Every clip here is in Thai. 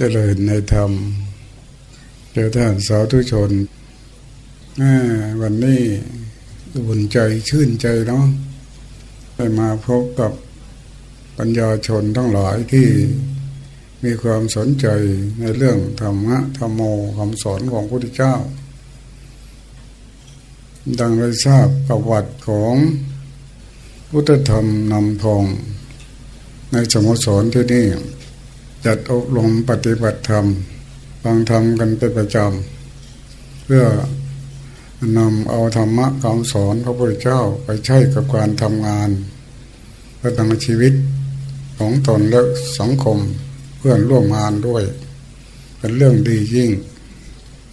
เจริญในธรรมเจอท่านสาธุชนวันนี้อุ่นใจชื่นใจเนาะได้มาพบกับปัญญาชนทั้งหลายที่มีความสนใจในเรื่องธรรมะธรรมโมคำสอนของพระพุทธเจ้า ดังได้ทราบประวัติของพุทธธรรมนำทองในสมสรที่นี่ จัดอบรมปฏิบัติธรรมฟังธรรมกันเป็นประจำ เพื่อนำเอาธรรมะคำสอนพระพุทธเจ้าไปใช้กับการทำงานประทังชีวิตของตนและสังคมเพื่อนร่วมงานด้วย เป็นเรื่องดียิ่ง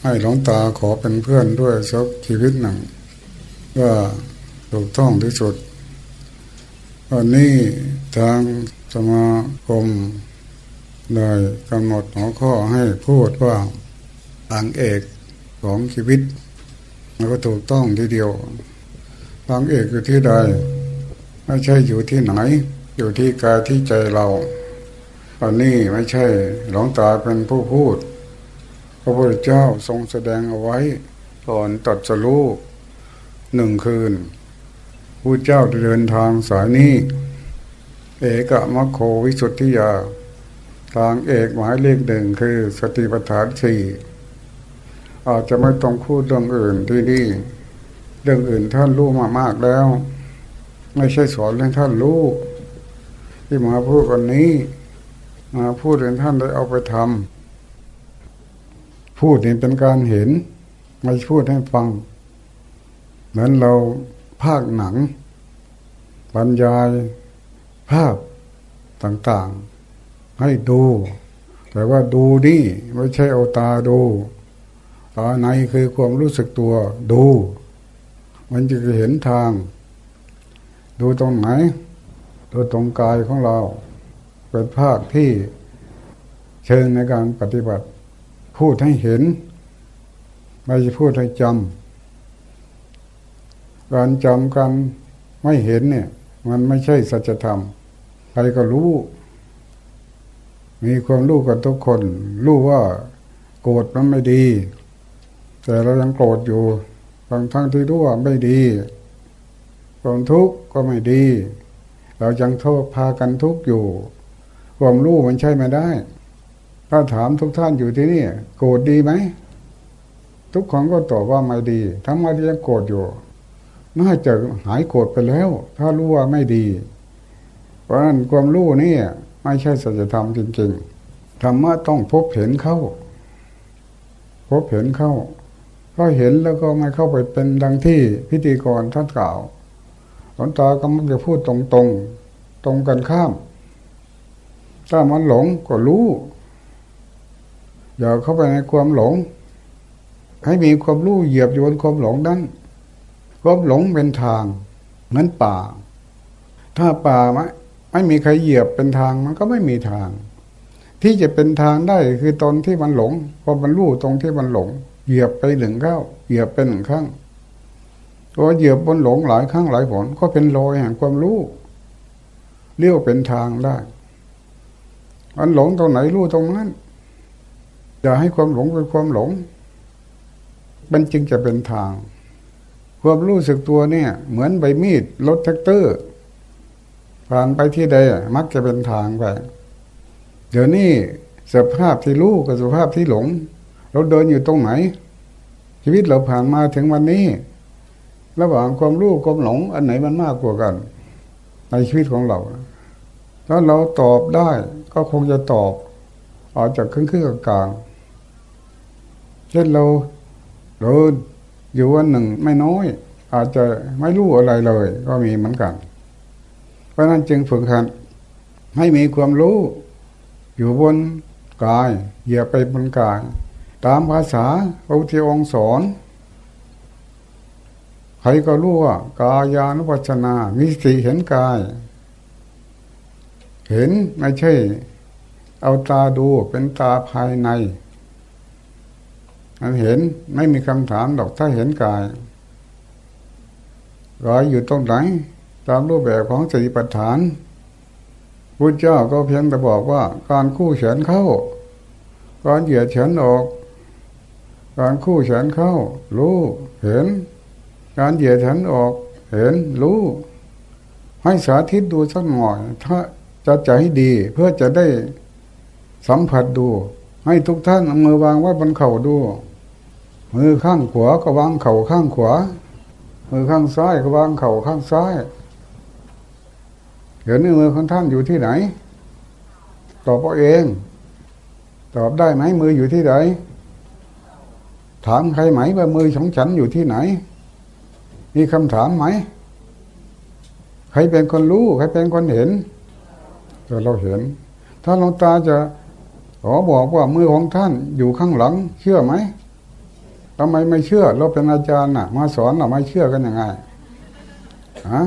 ให้หลวงตาขอเป็นเพื่อนด้วยสักชีวิตหนึ่งว่าถูกต้องที่สุดวันนี้ทางสมาคม ได้กำหนดหัวข้อให้พูดว่าทางเอกของชีวิตมันก็ถูกต้องทีเดียวทางเอกอยู่ที่ใดไม่ใช่อยู่ที่ไหน อยู่ที่กายที่ใจเราตอนนี้ไม่ใช่หลวงตาเป็นผู้พูด พระพุทธเจ้าทรงแสดงเอาไว้ก่อนตัดสรู้หนึ่งคืนผู้เจ้าเดินทางสายนี้ เอกมะโควิสุทธิยา ทางเอกหมายเลขหนึ่งคือสติปัฏฐานสี่อาจจะไม่ต้องพูดเรื่องอื่นที่นี่เรื่องอื่นท่านรู้มามากแล้ว ไม่ใช่สอนให้ท่านรู้ที่มาพูดวันนี้ มาพูดให้ท่านได้เอาไปทำพูดนี่เป็นการเห็น ไม่พูดให้ฟัง เหมือนเราภาคหนังบรรยายภาพต่างๆ ให้ดู แต่ว่าดูนี่ไม่ใช่เอาตาดูตาในคือความรู้สึกตัว ดู มันจะเห็นทาง ดูตรงไหน ดูตรงกายของเรา เป็นภาคที่เชิงในการปฏิบัติ พูดให้เห็น ไม่ใช่พูดให้จำการจำกันไม่เห็นเนี่ย มันไม่ใช่สัจธรรม ใครก็รู้ มีความรู้กันทุกคน รู้ว่าโกรธมันไม่ดี แต่เรายังโกรธอยู่บางทั้งที่รู้ว่าไม่ดีความทุกข์ก็ไม่ดี เรายังโทษพากันทุกข์อยู่ ความรู้มันใช่ไม่ได้ ถ้าถามทุกท่านอยู่ที่นี่โกรธดีไหมทุกคนก็ตอบว่าไม่ดี ทั้งมาที่ยังโกรธอยู่ น่าจะหายโกรธไปแล้ว ถ้ารู้ว่าไม่ดี เพราะนั้นความรู้นี่ ไม่ใช่สัจธรรมจริงๆธรรมะต้องพบเห็นเข้า พบเห็นเข้า ก็เห็นแล้วก็ไม่เข้าไปเป็นดังที่พิธีกรท่านกล่าวหลวงตาก็มันจะพูดตรงๆตรงกันข้าม ถ้ามันหลงก็รู้อย่าเข้าไปในความหลง ให้มีความรู้เหยียบโยนความหลงนั้นความหลงเป็นทางเหมือนป่า ถ้าป่าไม ไม่มีใครเหยียบเป็นทางมันก็ไม่มีทาง ที่จะเป็นทางได้คือตอนที่มันหลงพอมันรู้ตรงที่มันหลง เหยียบไปหนึ่งเข้าเหยียบไปหนึ่งครั้งพอเหยียบบนหลงหลายครั้งหลายผลก็เป็นรอยแห่งความรู้เลี้ยวเป็นทางได้มันหลงตรงไหนรู้ตรงนั้นอย่าให้ความหลงเป็นความหลง มันจึงจะเป็นทาง ความรู้สึกตัวเนี่ย เหมือนใบมีดรถแท็กเตอร์ ผ่านไปที่ใดมักจะเป็นทางไปเดี๋ยวนี้สภาพที่รู้กับสภาพที่หลง เราเดินอยู่ตรงไหน ชีวิตเราผ่านมาถึงวันนี้ ระหว่างความรู้ความหลง อันไหนมันมากกว่ากัน ในชีวิตของเราถ้าเราตอบได้ก็คงจะตอบ ออกจากครึ่งครึ่งกลางเช่นเราเดินอยู่วันหนึ่งไม่น้อย อาจจะไม่รู้อะไรเลย ก็มีเหมือนกัน เพราะนั้นจึงฝึกหัดให้มีความรู้ อยู่บนกายเหยียบไปบนกาย ตามภาษาพระพุทธองค์สอนใครก็รู้ว่ากายานุปัชนา มีสีเห็นกาย เห็นไม่ใช่ เอาตาดูเป็นตาภายในมันเห็นไม่มีคำถามดอกถ้าเห็นกายกายอยู่ตรงไหน ตามรูปแบบของสติปัฏฐานพุทธเจ้าก็เพียงแต่บอกว่า การคู่เฉินเข้า การเหยียดแขนออก การคู่แขนเข้า รู้เห็น การเหยียดแขนออก เห็นรู้ ให้สาธิตดูสักหน่อย ถ้าจะใจให้ดีเพื่อจะได้สัมผัสดู ให้ทุกท่านเอามือวางไว้บนเข่าดู มือข้างขวาก็วางเข่าข้างขวามือข้างซ้ายก็วางเข่าข้างซ้าย เห็นมือของท่านอยู่ที่ไหน ตอบเอาเอง ตอบได้ไหมมืออยู่ที่ไหน ถามใครไหมว่ามือของฉันอยู่ที่ไหน มีคำถามไหม ใครเป็นคนรู้ ใครเป็นคนเห็นเราเห็น ถ้าหลวงตาจะขอบอกว่ามือของท่านอยู่ข้างหลัง เชื่อไหมทำไมไม่เชื่อ เราเป็นอาจารย์น่ะ มาสอนเราไม่เชื่อกันยังไงฮะ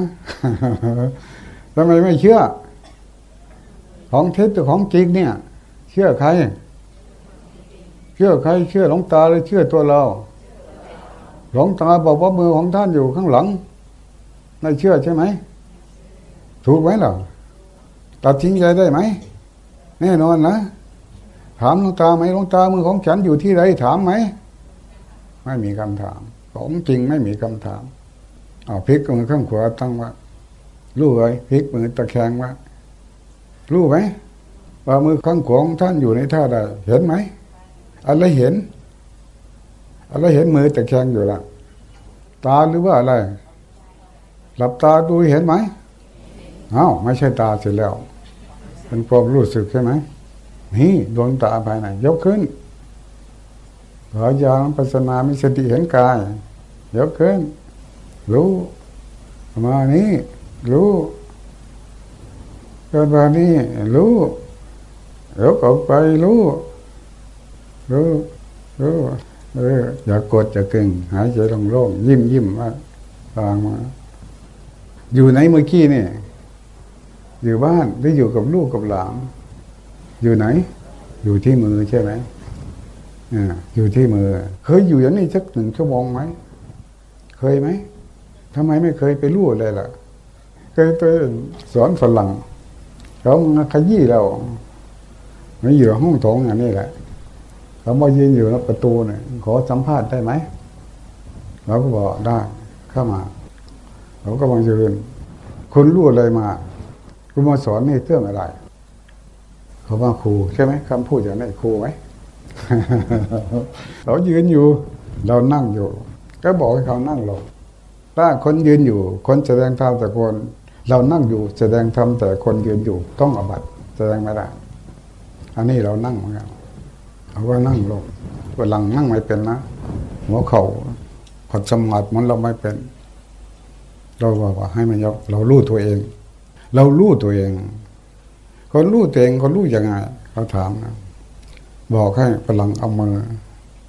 ทำไมไม่เชื่อ ของเท็จของจริงเนี่ย เชื่อใคร เชื่อใคร เชื่อหลงตาหรือเชื่อตัวเราหลงตาบอกว่ามือของท่านอยู่ข้างหลังไม่เชื่อใช่ไหมถูกไหมล่ะตัดทิ้งใจได้ไหมแน่นอนนะถามหลวงตาไหมหลวงตามือของฉันอยู่ที่ไหนถามไหมไม่มีคำถาม ของจริงไม่มีคำถามเอาพลิกมือข้างขวาตั้งว่า รู้ไว้พลิกมือตะแคงว่ารู้ไหมว่ามือข้างขวาของท่านอยู่ในท่าใดเห็นไหมอะไรเห็น อะไรเห็นมือตะแคงอยู่ละตาหรือว่าอะไร หลับตาดูเห็นไหมอ้าวไม่ใช่ตาเสร็จแล้ว เป็นความรู้สึกใช่ไหมนี่ดวงตาภายในยกขึ้นขอยาปัสนามีสติเห็นกายยกขึ้นรู้มานี้ รู้เกิดมานี้รู้ยกออกไปรู้รู้รู้เอออย่ากดอย่าเก่ง หายใจโล่งๆยิ้มยิ้มว่าฟังมา อยู่ไหนเมื่อกี้นี่อยู่บ้านหรืออยู่กับลูกกับหลานอยู่ไหน อยู่ที่มือใช่ไหมอยู่ที่มือ เคยอยู่อย่างนี้สักหนึ่งชั่วโมงไหม เคยไหมทำไมไม่เคยไปรู้เลยล่ะ เคยไปสอนฝรั่งเขาขยี้เราไม่อยู่ห้องโถงอย่างนี้แหละเขามายืนอยู่ประตูเนี่ยขอสัมภาษณ์ได้ไหมเราก็บอกได้เข้ามาเราก็บังยืนคุณรู้อะไรมาคุณมาสอนนี่เรื่องอะไร เขาว่าครูใช่ไหมคำพูดอย่างนี้ครูไหมเรายืนอยู่ เรานั่งอยู่ ก็บอกให้เขานั่งลงถ้าคนยืนอยู่ คนแสดงธรรมแต่คน เรานั่งอยู่แสดงธรรมแต่คนยืนอยู่ต้องอบัตแสดงไม่ได้ อันนี้เรานั่งเหมือนกันเอาว่านั่งลงเวลังนั่งไม่เป็นนะหัวเข่าผัดสมาธิมันเราไม่เป็น เราบอกว่าให้มันยกเรารู้ตัวเอง เรารู้ตัวเองคนรู้ตัวเองคนรู้ยังไงเขาถามนะบอกให้ฝรั่งเอามือ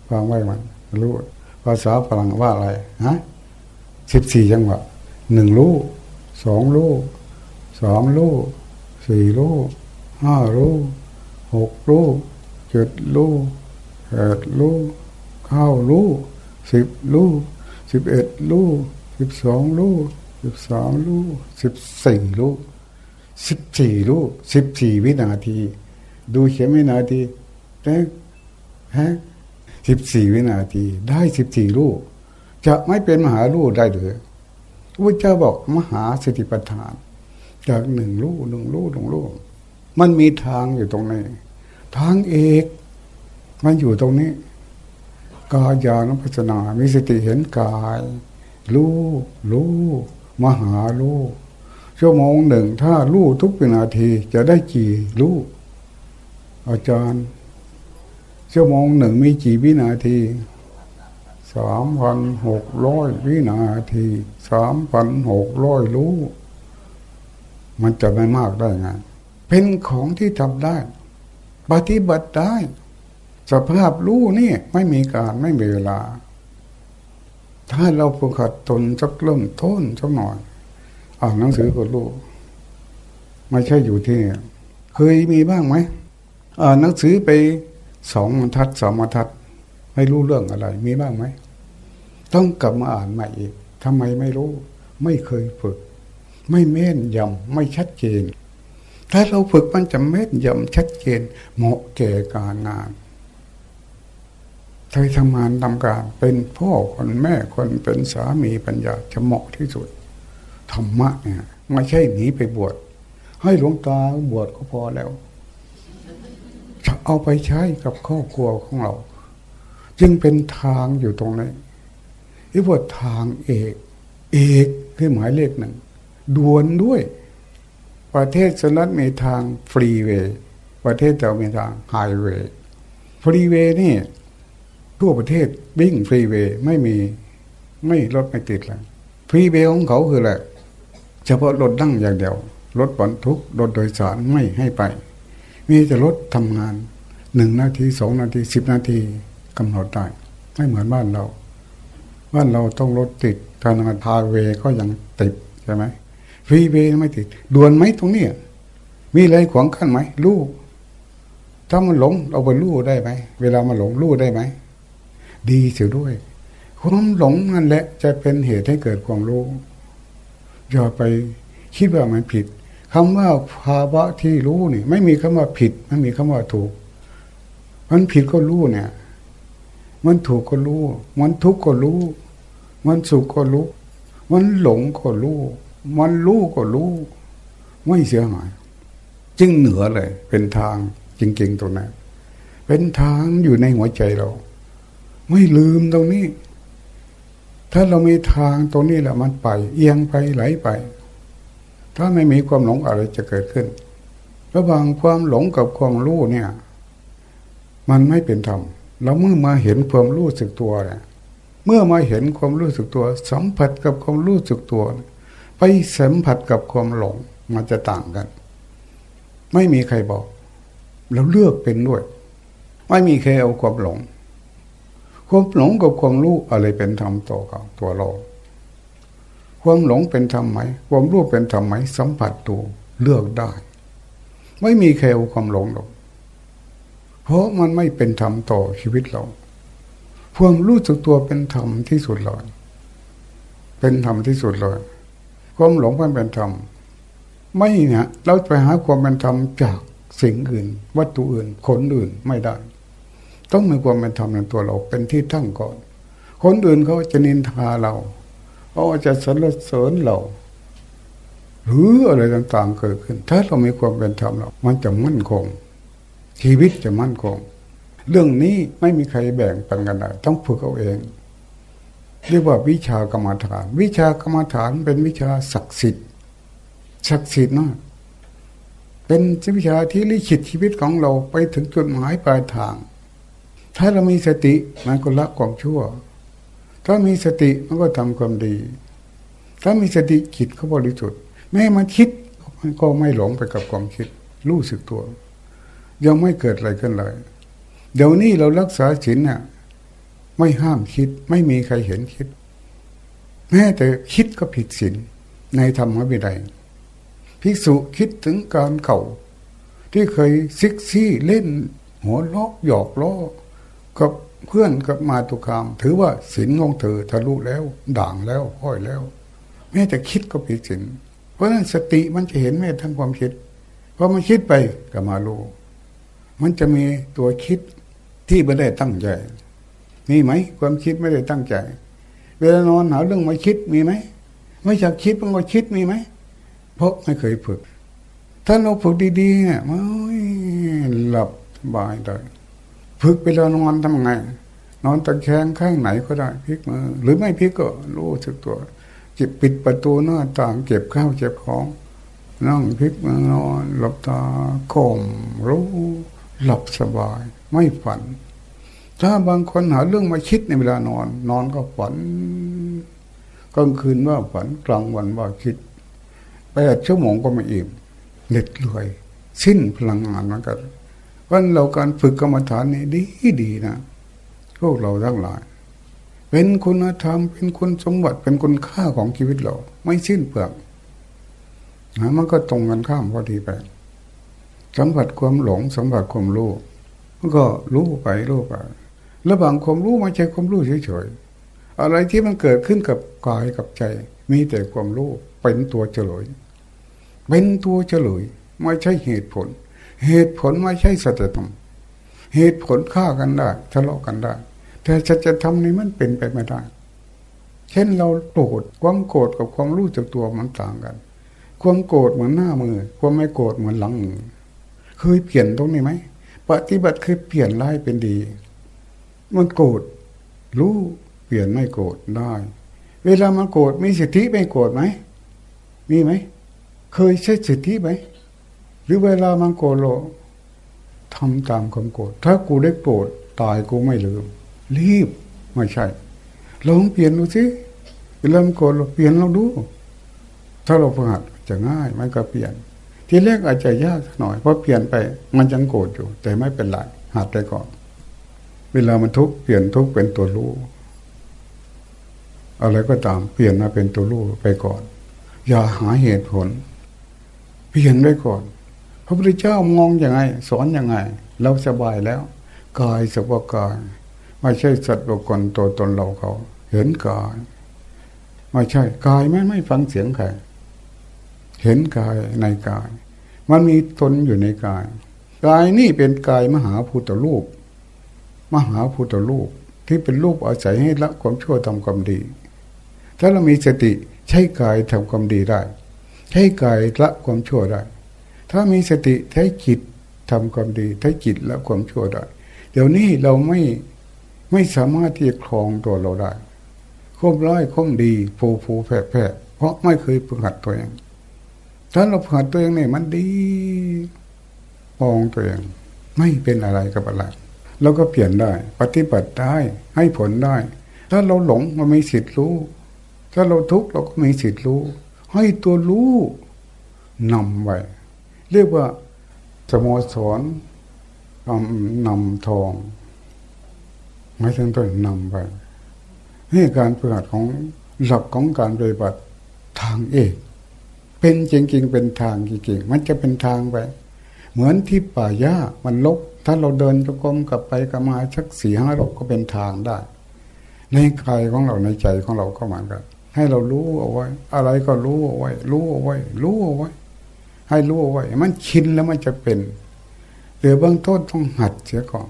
วางไว้มันรู้ภาษาฝรั่งว่าอะไรฮะสิบสี่จังหวะหนึ่งลูก สองลูกสามลูกสี่ลูกห้าลูกหกลูกเจ็ดลูกแปดลูกเข้าลูกสิบลูกสิบเอ็ดลูกสิบสองลูกสิบสามลูกสิบสี่ลูกสิบสี่ลูกสิบสี่วินาที ดูเข็มวินาทีแต่ฮะสิบสี่วินาที ได้สิบสี่ลูก จะไม่เป็นมหาลูกได้หรือ พระเจ้าบอกมหาสติปัฏฐาน จากหนึ่งลูกหนึ่งลูกหนึ่งลูกมันมีทางอยู่ตรงนี้ ทางเอกมันอยู่ตรงนี้ กายานุปัสนา มีสติเห็นกายรู้รู้มหารู้ชั่วโมงหนึ่ง ถ้ารู้ทุกวินาทีจะได้กี่รู้อาจารย์ ชั่วโมงหนึ่งมีกี่วินาที สามพันหกร้อยวินาทีสามพันหกร้อยรู้ มันจะไม่มากได้ไง เป็นของที่ทำได้ ปฏิบัติได้ สภาพรู้นี่ไม่มีการไม่มีเวลา ถ้าเราฝึกขัดตนสักเริ่มต้นสักหน่อยอ่านหนังสือก็รู้ไม่ใช่อยู่ที่ เคยมีบ้างไหมอ่านหนังสือไปสองบรรทัดสองบรรทัด ไม่รู้เรื่องอะไร มีบ้างไหม ต้องกลับมาอ่านใหม่อีกทำไมไม่รู้ ไม่เคยฝึก ไม่แม่นยำไม่ชัดเจน ถ้าเราฝึกมันจะแม่นยำชัดเจน เหมาะแก่การงานเคยทำงานทำการเป็นพ่อคนแม่คนเป็นสามีปัญญาจะเหมาะที่สุดธรรมะเนี่ยไม่ใช่หนีไปบวชให้หลวงตาบวชก็พอแล้ว เอาไปใช้กับครอบครัวของเรา จึงเป็นทางอยู่ตรงนี้ที่ว่าทางเอก เอกคือหมายเลขหนึ่งดวนด้วย ประเทศสนัตมีทางฟรีเวย์ประเทศเรามีทาง highway freeway นี่ทั่วประเทศวิ่ง freeway ไม่มีไม่รถไม่ติดเลย freeway ของเขาคืออะไรเฉพาะรถนั่งอย่างเดียวรถบรรทุกรถโดยสารไม่ให้ไป มีแต่รถทำงานหนึ่งนาทีสองนาทีสิบนาที กำหนดได้ไม่เหมือนบ้านเรา บ้านเราต้องรถติดทาง tollway ก็ยังติดใช่ไหมฟรีเวไม่ติดด่วนไหมตรงนี้มีอะไรขวางขั้นไหมลูกถ้ามันหลงเอาไปลู่ได้ไหมเวลามันหลงลู่ได้ไหมดีเสียด้วยความหลงนั่นแหละจะเป็นเหตุให้เกิดความรู้อย่าไปคิดว่ามันผิดคำว่าภาวะที่รู้นี่ ไม่มีคำว่าผิด ไม่มีคำว่าถูก มันผิดก็รู้เนี่ย มันถูกก็รู้ มันทุกข์ก็รู้ มันสุขก็รู้ มันหลงก็รู้ มันรู้ก็รู้ ไม่เสียหาย จึงเหนือเลย เป็นทางจริง ๆตรงนั้น เป็นทางอยู่ในหัวใจเรา ไม่ลืมตรงนี้ ถ้าเรามีทางตรงนี้แหละมันไป เอียงไปไหลไป ถ้าไม่มีความหลงอะไรจะเกิดขึ้น ระหว่างความหลงกับความรู้เนี่ย มันไม่เป็นธรรม เราเมื่อมาเห็นความรู้สึกตัวเนี่ยเมื่อมาเห็นความรู้สึกตัว สัมผัสกับความรู้สึกตัว ไปสัมผัสกับความหลงมันจะต่างกัน ไม่มีใครบอก เราเลือกเป็นด้วย ไม่มีใครเอาความหลง ความหลงกับความรู้อะไรเป็นธรรมต่อกับตัวเราความหลงเป็นธรรมไหม ความรู้เป็นธรรมไหม สัมผัสตัวเลือกได้ ไม่มีใครเอาความหลงหรอก เพราะมันไม่เป็นธรรมต่อชีวิตเราความรู้สึกตัวเป็นธรรมที่สุดเลยเป็นธรรมที่สุดเลยความหลงไม่เป็นธรรมไม่เนี่ยเราไปหาความเป็นธรรมจากสิ่งอื่น วัตถุอื่นคนอื่นไม่ได้ ต้องมีความเป็นธรรมในตัวเราเป็นที่ตั้งก่อน คนอื่นเขาจะนินทาเราเขาจะสรรเสริญเรา หรืออะไรต่างๆเกิดขึ้น ถ้าเรามีความเป็นธรรมเรา มันจะมั่นคง ชีวิตจะมั่นคง เรื่องนี้ไม่มีใครแบ่งปันกันได้ต้องฝึกเอาเอง เรียกว่าวิชากรรมฐาน วิชากรรมฐานเป็นวิชาศักดิ์สิทธิ์ศักดิ์สิทธิ์นะเป็นวิชาที่ลิขิตชีวิตของเราไปถึงจุดหมายปลายทาง ถ้าเรามีสติมันก็ละความชั่ว ถ้ามีสติมันก็ทำความดี ถ้ามีสติจิตเขาบริสุทธิ์แม้มันคิดมันก็ไม่หลงไปกับความคิด รู้สึกตัว ยังไม่เกิดอะไรขึ้นเลย เดี๋ยวนี้เรารักษาศีลเนี่ยไม่ห้ามคิด ไม่มีใครเห็นคิด แม้แต่คิดก็ผิดศีลในธรรมวินัยภิกษุคิดถึงการเข่า ที่เคยซิกซี่เล่น หัวล้อหยอกล้อกับเพื่อนกับมาตุคาม ถือว่าศีลของเธอทะลุแล้ว ด่างแล้วห้อยแล้ว แม้แต่คิดก็ผิดศีลเพราะนั้นสติมันจะเห็นแม้ทั้งความคิดพอมันคิดไปก็มารู้ มันจะมีตัวคิดที่ไม่ได้ตั้งใจ มีไหม ความคิดไม่ได้ตั้งใจ เวลานอนหาเรื่องมาคิดมีไหม ไม่อยากคิดมันก็คิดมีไหม เพราะไม่เคยฝึก ถ้าเราฝึกดีๆเนี่ยไม่หลับสบายเลยฝึกไปแล้วนอนทำไง นอนตะแคงข้างไหนก็ได้พลิกมือหรือไม่พลิกก็รู้สึกตัวจิบปิดประตูหน้าต่าง เก็บข้าวเก็บของนั่งพลิกมือนอนหลับตาข่มรู้ หลับสบาย ไม่ฝัน ถ้าบางคนหาเรื่องมาคิดในเวลานอน นอนก็ฝันกลางคืนว่าฝันกลางวันว่าคิดแปดชั่วโมงก็ไม่อิ่มเหน็ดเหนื่อย สิ้นพลังงานเหมือนกันวันเราการฝึกกรรมฐานนี่ดีดีนะพวกเราทั้งหลาย เป็นคุณธรรม เป็นคุณสมบัติเป็นคุณค่าของชีวิตเรา ไม่สิ้นเปลืองนะมันก็ตรงกันข้ามพอดีไป สัมผัสความหลงสัมผัสความรู้มันก็รู้ไปรู้ไป ระหว่างความรู้ไม่ใช่ความรู้เฉยๆอะไรที่มันเกิดขึ้นกับกายกับใจ มีแต่ความรู้เป็นตัวเฉลย เป็นตัวเฉลยไม่ใช่เหตุผล เหตุผลไม่ใช่สัจธรรมเหตุผลฆ่ากันได้ทะเลาะกันได้ แต่แต่จะจะทำนี้มันเป็นไปไม่ได้ เช่นเราโกรธความโกรธกับความรู้จักตัวมันต่างกัน ความโกรธเหมือนหน้ามือ ความไม่โกรธเหมือนหลังมือ เคยเปลี่ยนตรงนี้ไหมปฏิบัติเคยเปลี่ยนร้ายเป็นดี มันโกรธรู้เปลี่ยนไม่โกรธได้ เวลามันโกรธมีสิทธิไม่โกรธไหมมีไหมเคยใช้สิทธิไหมหรือเวลามันโกรธเราทำตามความโกรธถ้ากูได้โกรธตายกูไม่ลืม รีบไม่ใช่ลองเปลี่ยนดูสิเวลามันโกรธเราเปลี่ยนเราดู ถ้าเราฝึกหัดจะง่ายมันก็เปลี่ยน ทีแรกอาจจะยากหน่อยเพราะเปลี่ยนไปมันยังโกรธอยู่ แต่ไม่เป็นไรหัดไปก่อน เวลามันทุกข์เปลี่ยนทุกข์เป็นตัวรู้อะไรก็ตามเปลี่ยนมาเป็นตัวรู้ไปก่อน อย่าหาเหตุผล เปลี่ยนไว้ก่อน พระพุทธเจ้ามองอยังไง สอนอยังไง เราสบายแล้วกายสภาวกายไม่ใช่สัตว์บุคคลตัวตนเราเขา เห็นกายไม่ใช่กายไม่ไม่ฟังเสียงใคร เห็นกายในกาย มันมีตนอยู่ในกาย กายนี่เป็นกายมหาพุทธรูป มหาพุทธรูปที่เป็นรูปอาศัยให้ละความชั่วทำความดี ถ้าเรามีสติใช้กายทำความดีได้ ใช้กายละความชั่วได้ ถ้ามีสติใช้จิตทำความดีใช้จิตละความชั่วได้ เดี๋ยวนี้เราไม่ไม่สามารถที่จะครองตัวเราได้คมร้อยคมดีฟูฟูแผ่แผ่เพราะไม่เคยฝึกหัดตัวเอง ถ้าเราฝึกหัดตัวเองเนี่ยมันดีมองตัวเอง ไม่เป็นอะไรกับอะไรเราก็เปลี่ยนได้ ปฏิบัติได้ให้ผลได้ ถ้าเราหลงมันมีสิทธิ์รู้ ถ้าเราทุกข์เราก็มีสิทธิ์รู้ ให้ตัวรู้นำไว้ เรียกว่าสโมสรนำทองไม่ถึงต้นนำไปนี่การปฏิบัติของหลักของการปฏิบัติทางเอก เป็นจริงๆเป็นทางจริงๆมันจะเป็นทางไป เหมือนที่ป่าหญ้ามันลก ถ้าเราเดินจงกรมกลับไปกลับมาชักสี่ห้าหลบก็เป็นทางได้ ในกายของเราในใจของเราก็เหมือนกันให้เรารู้เอาไว้ อะไรก็รู้เอาไว้ รู้เอาไว้ รู้เอาไว้ ให้รู้เอาไว้ มันชินแล้วมันจะเป็นเดี๋ยวเบื้องต้นต้องหัดเสียก่อน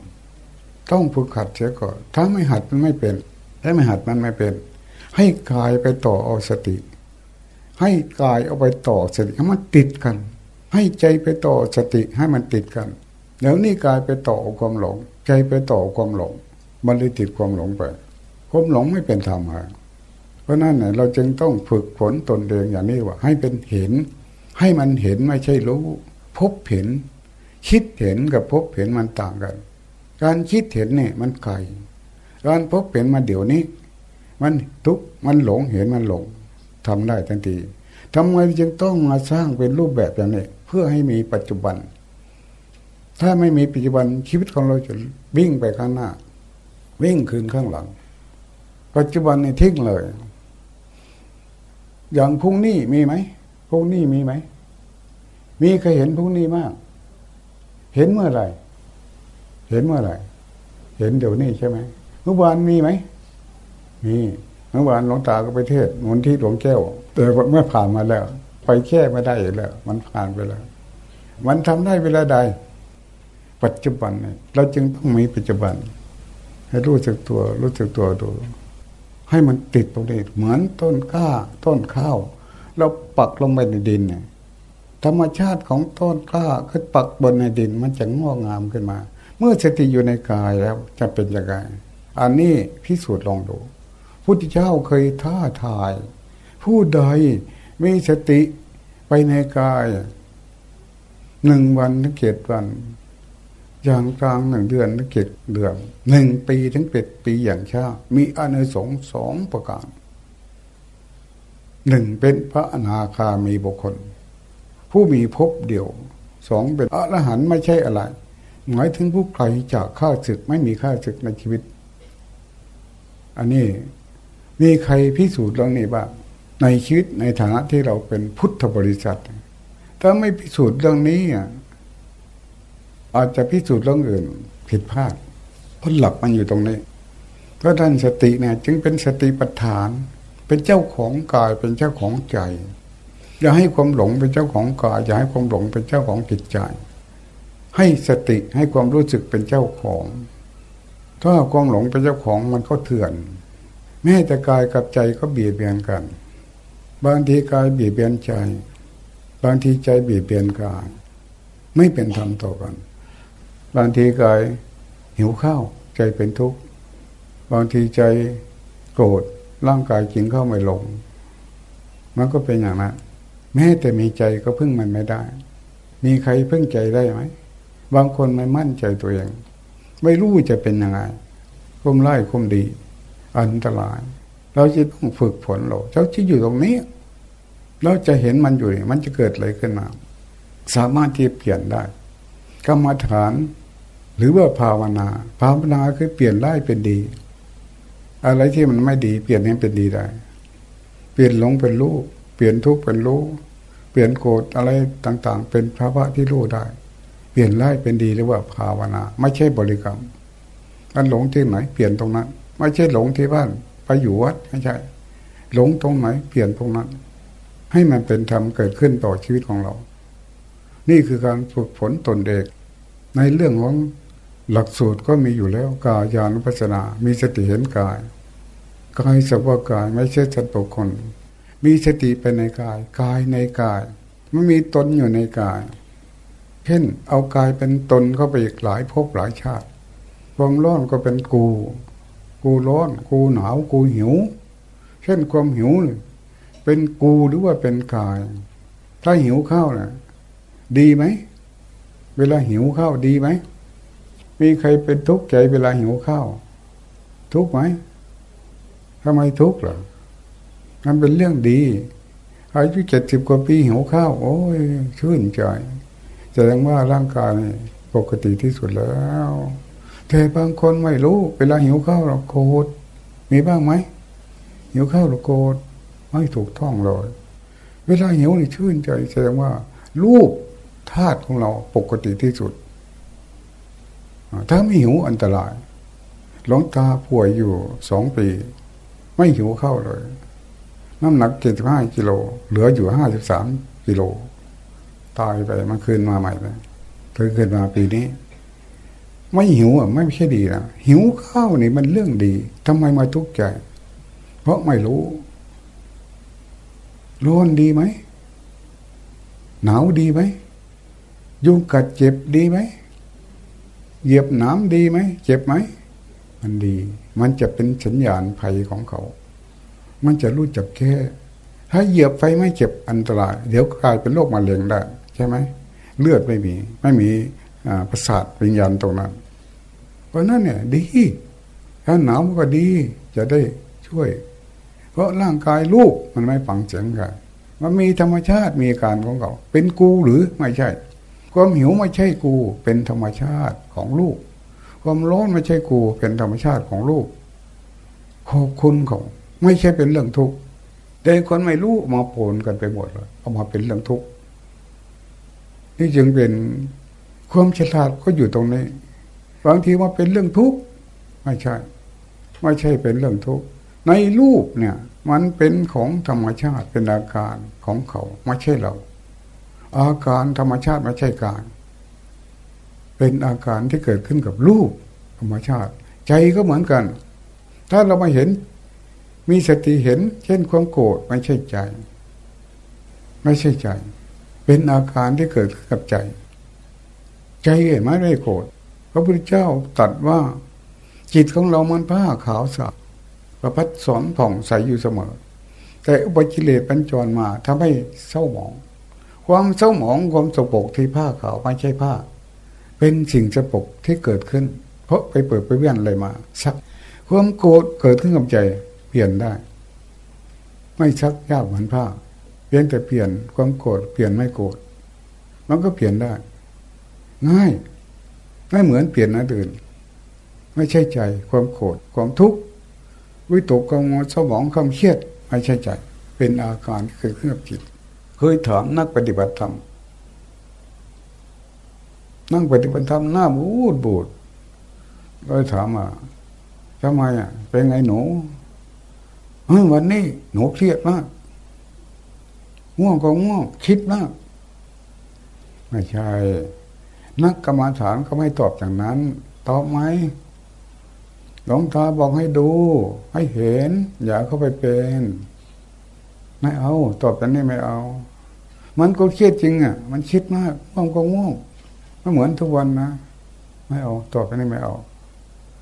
ต้องฝึกหัดเสียก่อน ถ้าไม่หัดมันไม่เป็น ถ้าไม่หัดมันไม่เป็น ให้กายไปต่อเอาสติ ให้กายเอาไปต่อสติให้มันติดกัน ให้ใจไปต่อสติให้มันติดกันเดี๋ยวนี้กายไปต่อความหลง ใจไปต่อความหลง มันเลยติดความหลงไปความหลงไม่เป็นธรรมะเพราะนั่นเนี่ยเราจึงต้องฝึกฝนตนเองอย่างนี้ว่า ให้เป็นเห็น ให้มันเห็นไม่ใช่รู้ พบเห็น คิดเห็นกับพบเห็นมันต่างกัน การคิดเห็นเนี่ยมันไกลการพบเห็นมาเดี๋ยวนี้ มันทุกมันหลงเห็นมันหลง ทำได้ทันทีทำไมจึงต้องมาสร้างเป็นรูปแบบอย่างนี้เพื่อให้มีปัจจุบัน ถ้าไม่มีปัจจุบันชีวิตของเราจะวิ่งไปข้างหน้า วิ่งคืนข้างหลัง ปัจจุบันนี่ทิ้งเลย อย่างพรุ่งนี้มีไหมพรุ่งนี้มีไหมมีใครเห็นพรุ่งนี้มาก เห็นเมื่อไหร่ เห็นเมื่อไหร่ เห็นเดี๋ยวนี้ใช่ไหมเมื่อวานมีไหมมี เมื่อวานหลวงตาก็ไปเทศมนที่หลวงแก้วแต่เมื่อผ่านมาแล้วไปแค่ไม่ได้อีกแล้ว มันผ่านไปแล้ว มันทำได้เวลาใด ปัจจุบันเนี่ยเราจึงต้องมีปัจจุบัน ให้รู้สึกตัวรู้สึกตัวดูให้มันติดตรงนี้เหมือนต้นข้าต้นข้าว เราปักลงไปในดินเนี่ยธรรมชาติของต้นข้าคือปักบนในดิน มันจะงอกงามขึ้นมา เมื่อสติอยู่ในกายแล้วจะเป็นยังไงอันนี้พิสูจน์ลองดู พุทธเจ้าเคยท้าทาย ผู้ใดมีสติไปในกายหนึ่งวันถึงเจ็ดวัน อย่างกลางหนึ่งเดือนถึงเจ็ดเดือนหนึ่งปีถึงเป็ดปีอย่างชามีอนุสงส์สองประการหนึ่งเป็นพระอนาคามีบุคคล ผู้มีภพเดียวสองเป็นอรหันต์ไม่ใช่อะไร หมายถึงผู้ใครจากข้าศึกไม่มีข้าศึกในชีวิต อันนี้ มีใครพิสูจน์เรื่องนี้บ้างในชีวิตในฐานะที่เราเป็นพุทธบริษัท ถ้าไม่พิสูจน์เรื่องนี้อะอาจจะพิสูจน์เรื่องอื่น ผิดพลาดเพราะหลักมันอยู่ตรงนี้ เพราะด้านสติเนี่ย จึงเป็นสติปัฏฐาน เป็นเจ้าของกายเป็นเจ้าของใจอย่าให้ความหลงเป็นเจ้าของกายอย่าให้ความหลงเป็นเจ้าของจิตใจ ให้สติให้ความรู้สึกเป็นเจ้าของ ถ้าความหลงเป็นเจ้าของมันก็เถื่อน แม้แต่กายกับใจก็เบียดเบียนกัน บางทีกายเบียดเบียนใจ บางทีใจเบียดเบียนกาย ไม่เป็นธรรมต่อกัน บางทีกายหิวข้าวใจเป็นทุกข์ บางทีใจโกรธร่างกายกินข้าวไม่ลง มันก็เป็นอย่างนั้น แม้แต่มีใจก็พึ่งมันไม่ได้ มีใครพึ่งใจได้ไหม บางคนไม่มั่นใจตัวเอง ไม่รู้จะเป็นยังไงคุมไล่คุมดี อันตราย เราจะต้องฝึกฝนเราเจ้าที่อยู่ตรงนี้ เราจะเห็นมันอยู่มันจะเกิดอะไรขึ้นมา สามารถที่เปลี่ยนได้กรรมฐาน หรือว่าภาวนา ภาวนาคือเปลี่ยนได้เป็นดี อะไรที่มันไม่ดีเปลี่ยนให้เป็นดีได้ เปลี่ยนหลงเป็นรู้เปลี่ยนทุกข์เป็นรู้เปลี่ยนโกรธอะไรต่าง ๆ เป็นภาวะที่รู้ได้ เปลี่ยนได้เป็นดีเรียกว่าภาวนา ไม่ใช่บริกรรมมันหลงที่ไหน เปลี่ยนตรงนั้น ไม่ใช่หลงที่บ้านไปอยู่วัดไม่ใช่ หลงตรงไหน เปลี่ยนตรงนั้น ให้มันเป็นธรรมเกิดขึ้นต่อชีวิตของเรา นี่คือการฝึกฝนตนเด็ก ในเรื่องของหลักสูตรก็มีอยู่แล้วกายานุปัสสนา มีสติเห็นกายกายสัพพกายไม่ใช่สัตว์บุคคลมีสติไปในกาย กายในกายมันมีตนอยู่ในกาย เช่นเอากายเป็นตนเข้าไปอีกหลายภพหลายชาติ ความร้อนก็เป็นกู กูร้อน กูหนาว กูหิว เช่นความหิวเป็นกูหรือว่าเป็นกาย ถ้าหิวข้าวนะ่ะ ดีไหม เวลาหิวข้าวดีไหม มีใครเป็นทุกข์ใจเวลาหิวข้าว ทุกข์ไหมทำไมทุกข์ล่ะมันเป็นเรื่องดีอายุเจ็ดสิบกว่าปีหิวข้าว โอ้ยชื่นใจแสดงว่าร่างกายปกติที่สุดแล้ว แต่บางคนไม่รู้ เวลาหิวข้าวเราโกรธมีบ้างไหมหิวข้าวเราโกรธไม่ถูกท่องเลย เวลาหิวนี่ชื่นใจแสดงว่า รูปธาตุของเราปกติที่สุด ถ้าไม่หิวอันตรายหลวงตาป่วยอยู่สองปี ไม่หิวข้าวเลย น้ำหนักเจ็ดสิบห้ากิโลเหลืออยู่ห้าสิบสามกิโล ตายไปมันคืนมาใหม่เลยเพิ่งคืนมาปีนี้ ไม่หิวอะ ไม่ใช่ดีนะหิวข้าวนี่มันเรื่องดีทำไมมาทุกข์ใจ เพราะไม่รู้ ร้อนดีไหมหนาวดีไหมยุงกัดเจ็บดีไหมเหยียบหนามดีไหมเจ็บไหมมันดี มันจะเป็นสัญญาณภัยของเขา มันจะรู้จักแค่ ถ้าเหยียบไฟไม่เจ็บอันตราย เดี๋ยวกลายเป็นโรคมะเร็งได้ ใช่ไหมเลือดไม่มี ไม่มี ประสาทวิญญาณตรงนั้น เพราะนั้นเนี่ยดีถ้าหนาวก็ดีจะได้ช่วย เพราะร่างกายลูกมันไม่ฝังเสียงกันมันมีธรรมชาติมีอาการของเขาเป็นกูหรือไม่ใช่ ความหิวไม่ใช่กูเป็นธรรมชาติของลูก ความร้อนไม่ใช่กูเป็นธรรมชาติของลูกขอบคุณเขาไม่ใช่เป็นเรื่องทุกข์แต่คนไม่รู้มาโผนกันไปหมดเลยเอามาเป็นเรื่องทุกข์นี่จึงเป็น ความฉลาดก็อยู่ตรงนี้ บางทีมาเป็นเรื่องทุกข์ไม่ใช่ ไม่ใช่เป็นเรื่องทุกข์ในรูปเนี่ย มันเป็นของธรรมชาติเป็นอาการของเขาไม่ใช่เรา อาการธรรมชาติไม่ใช่การ เป็นอาการที่เกิดขึ้นกับรูปธรรมชาติ ใจก็เหมือนกัน ถ้าเรามาเห็นมีสติเห็น เช่นความโกรธไม่ใช่ใจ ไม่ใช่ใจ เป็นอาการที่เกิดขึ้นกับใจ ใจไม่ได้โกรธพระพุทธเจ้าตรัสว่า จิตของเรามันผ้าขาวสะประพัดสอนผ่องใสอยู่เสมอ แต่อุปกิเลสปัญจรมาทำให้เศร้าหมอง ความเศร้าหมองความสปกที่ผ้าขาวไม่ใช่ผ้า เป็นสิ่งสปกที่เกิดขึ้น เพราะไปเปิดไปเวียนอะไรมาซักความโกรธเกิดขึ้นกับใจเปลี่ยนได้ ไม่ชักยากเหมือนผ้าเพียงแต่เปลี่ยนความโกรธเปลี่ยนไม่โกรธมันก็เปลี่ยนได้ ง่ายไม่เหมือนเปลี่ยนอันอื่น ไม่ใช่ใจ ความโกรธความทุกข์วิตกกังวลสมองคำเครียด ไม่ใช่ใจ เป็นอาการเกิดขึ้นกับจิตเคยถามนักปฏิบัติธรรมนั่งปฏิบัติธรรมหน้าบูดบูดก็ถามว่าทำไมอะ เป็นไงหนูวันนี้หนูเครียดมากง่วงก็ง่วงคิดมากไม่ใช่ นักกรรมฐานเขาไม่ตอบอย่างนั้น ตอบไหมหลวงตาบอกให้ดู ให้เห็น อย่าเข้าไปเป็นไม่เอา ตอบกันนี่ไม่เอา มันก็เครียดจริงอะ มันคิดมากง่วงก็ง่วงไม่เหมือนทุกวันนะไม่เอา ตอบกันนี่ไม่เอา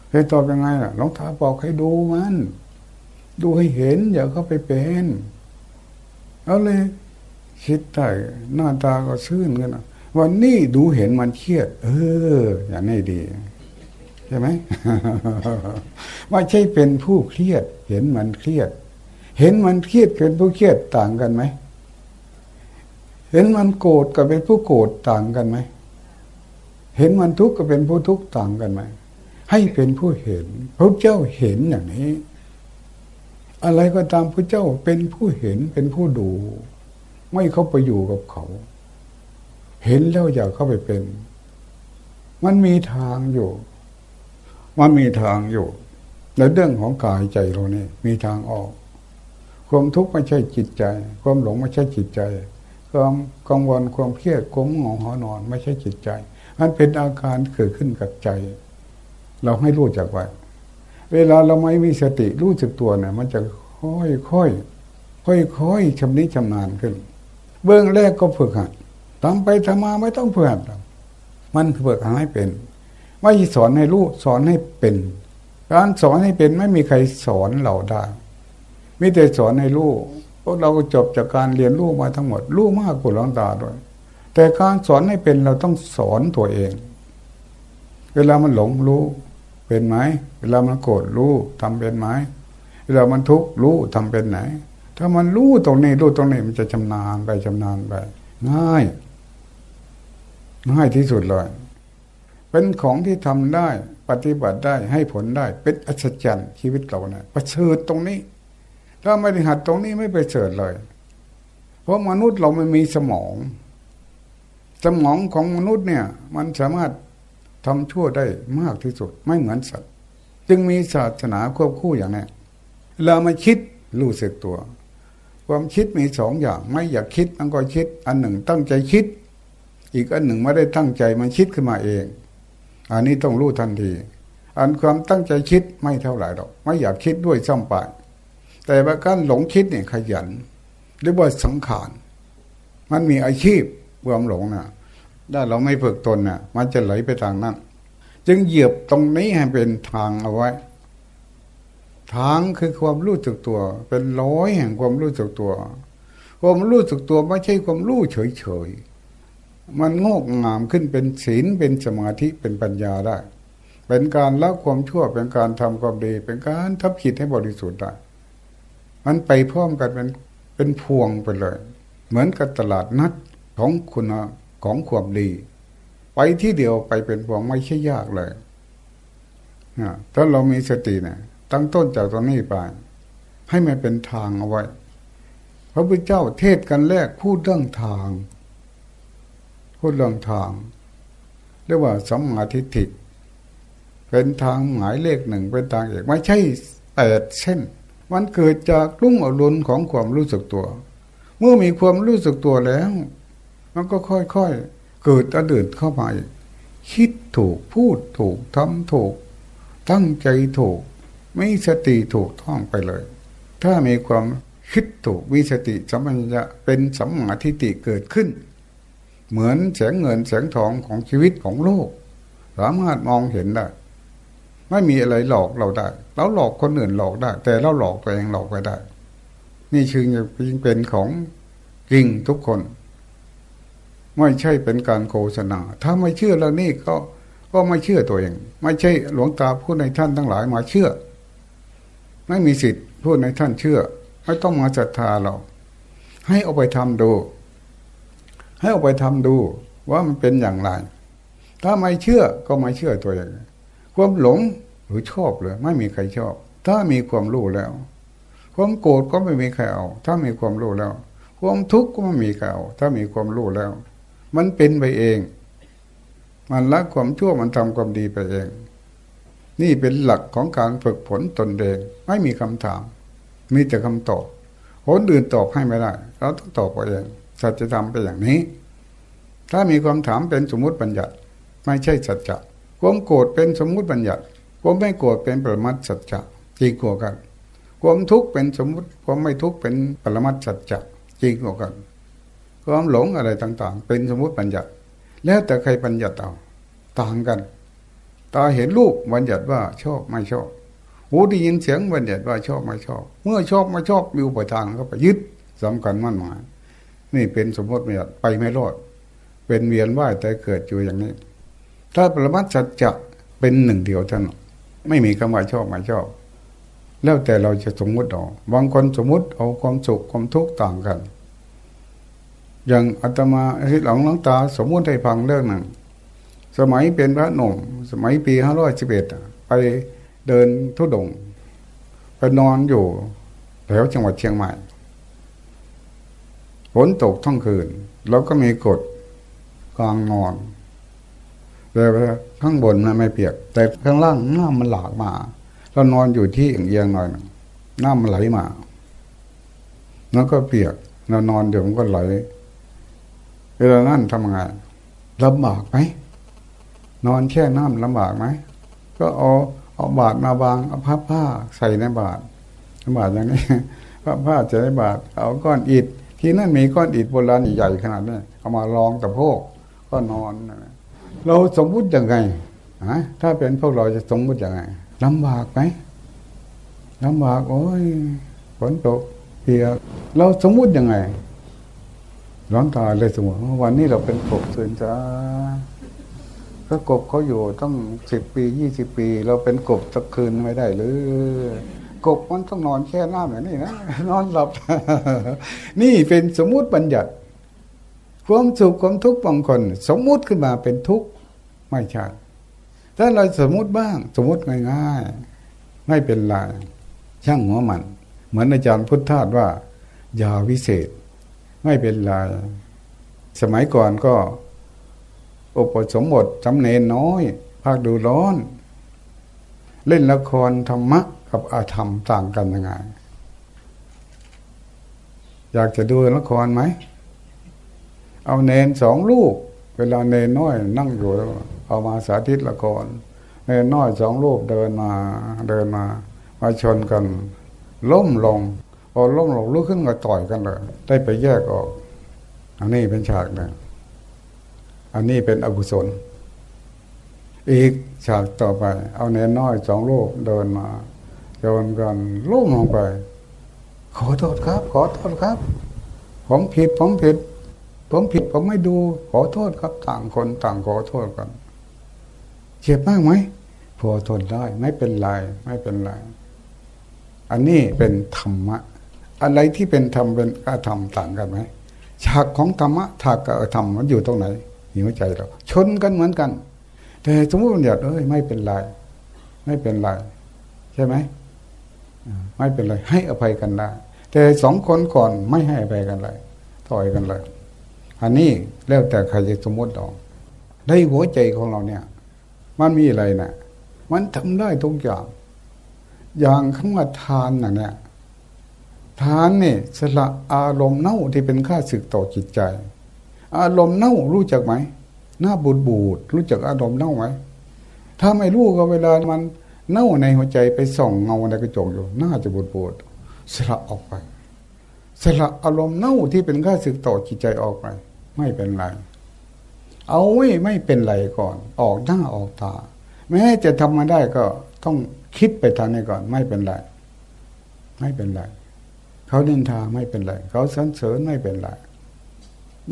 เฮ้ตอบยังไงล่ะหลวงตาบอกให้ดูมัน ดูให้เห็น อย่าเข้าไปเป็นเอาเลย คิดได้หน้าตาก็ซื่นกันนะ วันนี้ดูเห็นมันเครียด เออ อย่างนี้ดี ใช่ไหมไม่ใช่เป็นผู้เครียด เห็นมันเครียด เห็นมันเครียดเป็นผู้เครียดต่างกันไหมเห็นมันโกรธกับเป็นผู้โกรธต่างกันไหม เห็นมันทุกข์กับเป็นผู้ทุกข์ต่างกันไหม ให้เป็นผู้เห็น พระเจ้าเห็นอย่างนี้ อะไรก็ตามพระเจ้าเป็นผู้เห็นเป็นผู้ดู ไม่เข้าไปอยู่กับเขา เห็นแล้วอย่าเข้าไปเป็น มันมีทางอยู่ มันมีทางอยู่ ในเรื่องของกายใจเราเนี่ยมีทางออก ความทุกข์ไม่ใช่จิตใจ ความหลงไม่ใช่จิตใจ ความกังวลความเครียดความหงหอนอน ไม่ใช่จิตใจ มันเป็นอาการเกิดขึ้นกับใจ เราให้รู้จักไว้ เวลาเราไม่มีสติรู้จักตัวเนี่ย มันจะค่อยค่อยค่อยค่อยชำนิชำนาญขึ้น เบื้องแรกก็ฝึกหัด ทำไปทำมาไม่ต้องฝึกหัดมันฝึกให้เป็น ไม่สอนให้รู้สอนให้เป็น การสอนให้เป็นไม่มีใครสอนเราได้มิแต่สอนให้รู้พวกเราจบจากการเรียนรู้มาทั้งหมดรู้มากกว่าหลวงตาด้วย แต่การสอนให้เป็นเราต้องสอนตัวเอง เวลามันหลงรู้เป็นไหมเวลามันโกรธรู้ทำเป็นไหมเวลามันทุกข์รู้ทำเป็นไหน ถ้ามันรู้ตรงนี้รู้ตรงนี้มันจะชำนาญไปชำนาญไปง่าย ง่ายที่สุดเลย เป็นของที่ทำได้ปฏิบัติได้ให้ผลได้ เป็นอัศจรรย์ชีวิตเราเนะี่ยประเสริฐตรงนี้ ถ้าไม่ได้หัดตรงนี้ไม่ไปเสริฐเลย เพราะมนุษย์เราไม่มีสมอง สมองของมนุษย์เนี่ย มันสามารถทำชั่วได้มากที่สุด ไม่เหมือนสัตว์ จึงมีศาสนาควบคู่อย่างนี้เรามาคิดรู้สึกตัว ความคิดมีสองอย่าง ไม่อยากคิดมันก็คิด อันหนึ่งตั้งใจคิด อีกอันหนึ่งไม่ได้ตั้งใจมันคิดขึ้นมาเอง อันนี้ต้องรู้ทันที อันความตั้งใจคิดไม่เท่าไหร่หรอก ไม่อยากคิดด้วยซ้ำไปแต่ว่าการหลงคิดเนี่ยขยันหรือว่าสังขารมันมีอาชีพความหลงนะ่ะถ้าเราไม่ฝึกตนนะ่ะ มันจะไหลไปทางนั้น จึงเหยียบตรงนี้ให้เป็นทางเอาไว้ ทางคือความรู้สึกตัว เป็นร้อยแห่งความรู้สึกตัว ความรู้สึกตัวไม่ใช่ความรู้เฉยๆ มันงอกงามขึ้นเป็นศีลเป็นสมาธิเป็นปัญญาได้ เป็นการละความชั่วเป็นการทำความดี เป็นการทับผิดให้บริสุทธิ์ได้ มันไปพร้อมกันเป็นเป็นพวงไปเลย เหมือนกับตลาดนัดของคุณของความดี ไปที่เดียวไปเป็นพวงไม่ใช่ยากเลยถ้าเรามีสติเนี่ยตั้งต้นจากตรงนี้ไปให้มันเป็นทางเอาไว้ พระพุทธเจ้าเทศกันแรกพูดเรื่องทาง พูดเรื่องทาง เรียกว่าสมาธิฐิเป็นทางหมายเลขหนึ่งเป็นทางเอกไม่ใช่แปดเส้น มันเกิดจากรุ่งอรุณของความรู้สึกตัว เมื่อมีความรู้สึกตัวแล้ว มันก็ค่อยๆเกิดอดื่นเข้ามาคิดถูกพูดถูกทำถูก ตั้งใจถูก ไม่สติถูกท่องไปเลย ถ้ามีความคิดถูกวิสติสัมปัญญะเป็นสัมมาทิฏฐิเกิดขึ้น เหมือนแสงเงินแสงทองของชีวิตของโลก สามารถมองเห็นได้ ไม่มีอะไรหลอกเราได้เราหลอกคนอื่นหลอกได้ แต่เราหลอกตัวเองหลอกไปได้ นี่คือจึงเป็นของจริงทุกคน ไม่ใช่เป็นการโฆษณา ถ้าไม่เชื่อแล้วนี่ก็ก็ไม่เชื่อตัวเอง ไม่ใช่หลวงตาพูดในท่านทั้งหลายมาเชื่อ ไม่มีสิทธิ์พูดในท่านเชื่อ ไม่ต้องมาศรัทธาเราให้เอาไปทำดู ให้ออกไปทำดูว่ามันเป็นอย่างไร ถ้าไม่เชื่อก็ไม่เชื่อตัวเองความหลงหรือชอบเลย ไม่มีใครชอบ ถ้ามีความรู้แล้ว ความโกรธก็ไม่มีใครเอา ถ้ามีความรู้แล้ว ความทุกข์ก็ไม่มีใครเอา ถ้ามีความรู้แล้ว มันเป็นไปเอง มันละความชั่วมันทำความดีไปเอง นี่เป็นหลักของการฝึกฝนตนเองไม่มีคำถาม มีแต่คำตอบคนอื่นตอบให้ไม่ได้ เราต้องตอบเอง สัจธรรมเป็นอย่างนี้ ถ้ามีความถามเป็นสมมุติบัญญัติ ไม่ใช่สัจจะความโกรธเป็นสมมุติบัญญัติความไม่โกรธเป็นปรมัตสัจจะจริงกว่ากันความทุกข์เป็นสมมติความไม่ทุกข์เป็นปรมัตสัจจะจริงกว่ากันความหลงอะไรต่าง ๆ เป็นสมมติปัญญาแล้วแต่ใครปัญญาเอาต่างกันตาเห็นรูปบัญญัติว่าชอบไม่ชอบหูได้ยินเสียงบัญญัติว่าชอบไม่ชอบ เมื่อชอบไม่ชอบมีอุปทานก็ไปยึดสำคัญมั่นหมาย นี่เป็นสมมติบัญญัติไปไม่รอด เป็นเวียนว่ายแต่เกิดอยู่อย่างนี้ ถ้าปรมัตสัจจะเป็นหนึ่งเดียวเท่านั้นไม่มีคำว่าชอบไม่ชอบ แล้วแต่เราจะสมมุติเอาบางคนสมมุติเอาความสุขความทุกข์ต่างกัน อย่างอาตมาที่หลังหลังตา สมมุติให้ฟังเรื่องหนึ่ง สมัยเป็นพระหนุ่ม สมัยปีห้าร้อยสิบเอ็ดไปเดินทุดงไปนอนอยู่แถวจังหวัดเชียงใหม่ ฝนตกทั้งคืนแล้วก็มีกดกลางนอนแต่ข้างบนมันไม่เปียก แต่ข้างล่างน้ำมันหลากมา เรานอนอยู่ที่เอียงๆหน่อยน้ำมันไหลมาแล้วก็เปียกเรานอนเดี๋ยวมันก็ไหลเวลานั้นทำไงลำบากไหมนอนแช่น้ำลำบากไหมก็เอาเอาบาดมาบางเอาผ้าผ้าใส่ในบาดบาดอย่างนี้ผ้าผ้าใส่ในบาดเอาก้อนอิฐ ที่นั่นมีก้อนอิฐโบราณใหญ่ขนาดนี้เอามารองตะโพกก็นอนเราสมมุติยังไงฮะถ้าเป็นพวกเราจะสมมุติยังไงลำบากไหมลำบากโอ้ยฝนตกเปียกเราสมมุติยังไงร้อนตาเลยสมมติวันนี้เราเป็นกบเสือนจ้าก็กบเขาอยู่ต้องสิบปียี่สิบปี เราเป็นกบสักคืนไม่ได้หรือ กบมันต้องนอนแค่น้ำอย่างนี้นะนอนหลับ นี่เป็นสมมุติบัญญัติความสุขความทุกข์บางคน สมมุติขึ้นมาเป็นทุกข์ไม่ใช่ถ้าเราสมมุติบ้าง สมมุติง่ายๆไม่เป็นไรช่างหัวมัน เหมือนอาจารย์พุทธทาสว่า ยาวิเศษ ไม่เป็นไรสมัยก่อนก็อุปสมบทจำเนนน้อย ภาคดูร้อน เล่นละครธรรมะ กับอาธรรมต่างกันยังไง อยากจะดูละครไหม เอาเนนสองลูก เวลาเนนน้อยนั่งอยู่เอามาสาธิตละครเนนน้อยสองลูกเดินมาเดินมา มาชนกัน ล้มลงพอล้มลงลุกขึ้นก็ต่อยกันเลย ได้ไปแยกออก อันนี้เป็นฉากหนึ่งอันนี้เป็นอกุศลอีกฉากต่อไป เอาเนนน้อยสองลูกเดินมา โยนกันล้มลงไป ขอโทษครับ ขอโทษครับ ผมผิดผมผิด ผมผิดผมไม่ดู ขอโทษครับ ต่างคนต่างขอโทษกันเจ็บมากไหมพอทนได้ไม่เป็นไรไม่เป็นไร อันนี้เป็นธรรมะ อะไรที่เป็นธรรมเป็นอาธรรมต่างกันไหมฉากของธรรมะฉากกับธรรมมันอยู่ตรงไหนหัวใจเราชนกันเหมือนกัน แต่สมมติมันอยากเอ้ยไม่เป็นไร ไม่เป็นไร ใช่ไหม ไม่เป็นไร ให้อภัยกันได้แต่สองคนก่อนไม่ให้อภัยกันเลยต่อยกันเลย อันนี้แล้วแต่ใครจะสมมติเอาในหัวใจของเราเนี่ย มันมีอะไรนะมันทำได้ทุกอย่าง อย่างคำว่าทานน่ะเนี่ยทานเนี่ยสละอารมณ์เน่าที่เป็นค่าศึกต่อจิตใจ อารมณ์เน่ารู้จักไหมหน้าบูดบูดรู้จักอารมณ์เน่าไหมถ้าไม่รู้ก็เวลามัน เน่าในหัวใจไปส่องเงาในกระจกอยู่ น่าจะบูดบูดสละออกไป สละอารมณ์เน่าที่เป็นข้าศึกต่อจิตใจออกไป ไม่เป็นไร เอาไว้ไม่เป็นไรก่อน ออกหน้าออกตา แม้จะทำมาได้ก็ต้องคิดไปทางนี้ก่อน ไม่เป็นไร ไม่เป็นไร เขาเดินทางไม่เป็นไร เขาสรรเสริญไม่เป็นไร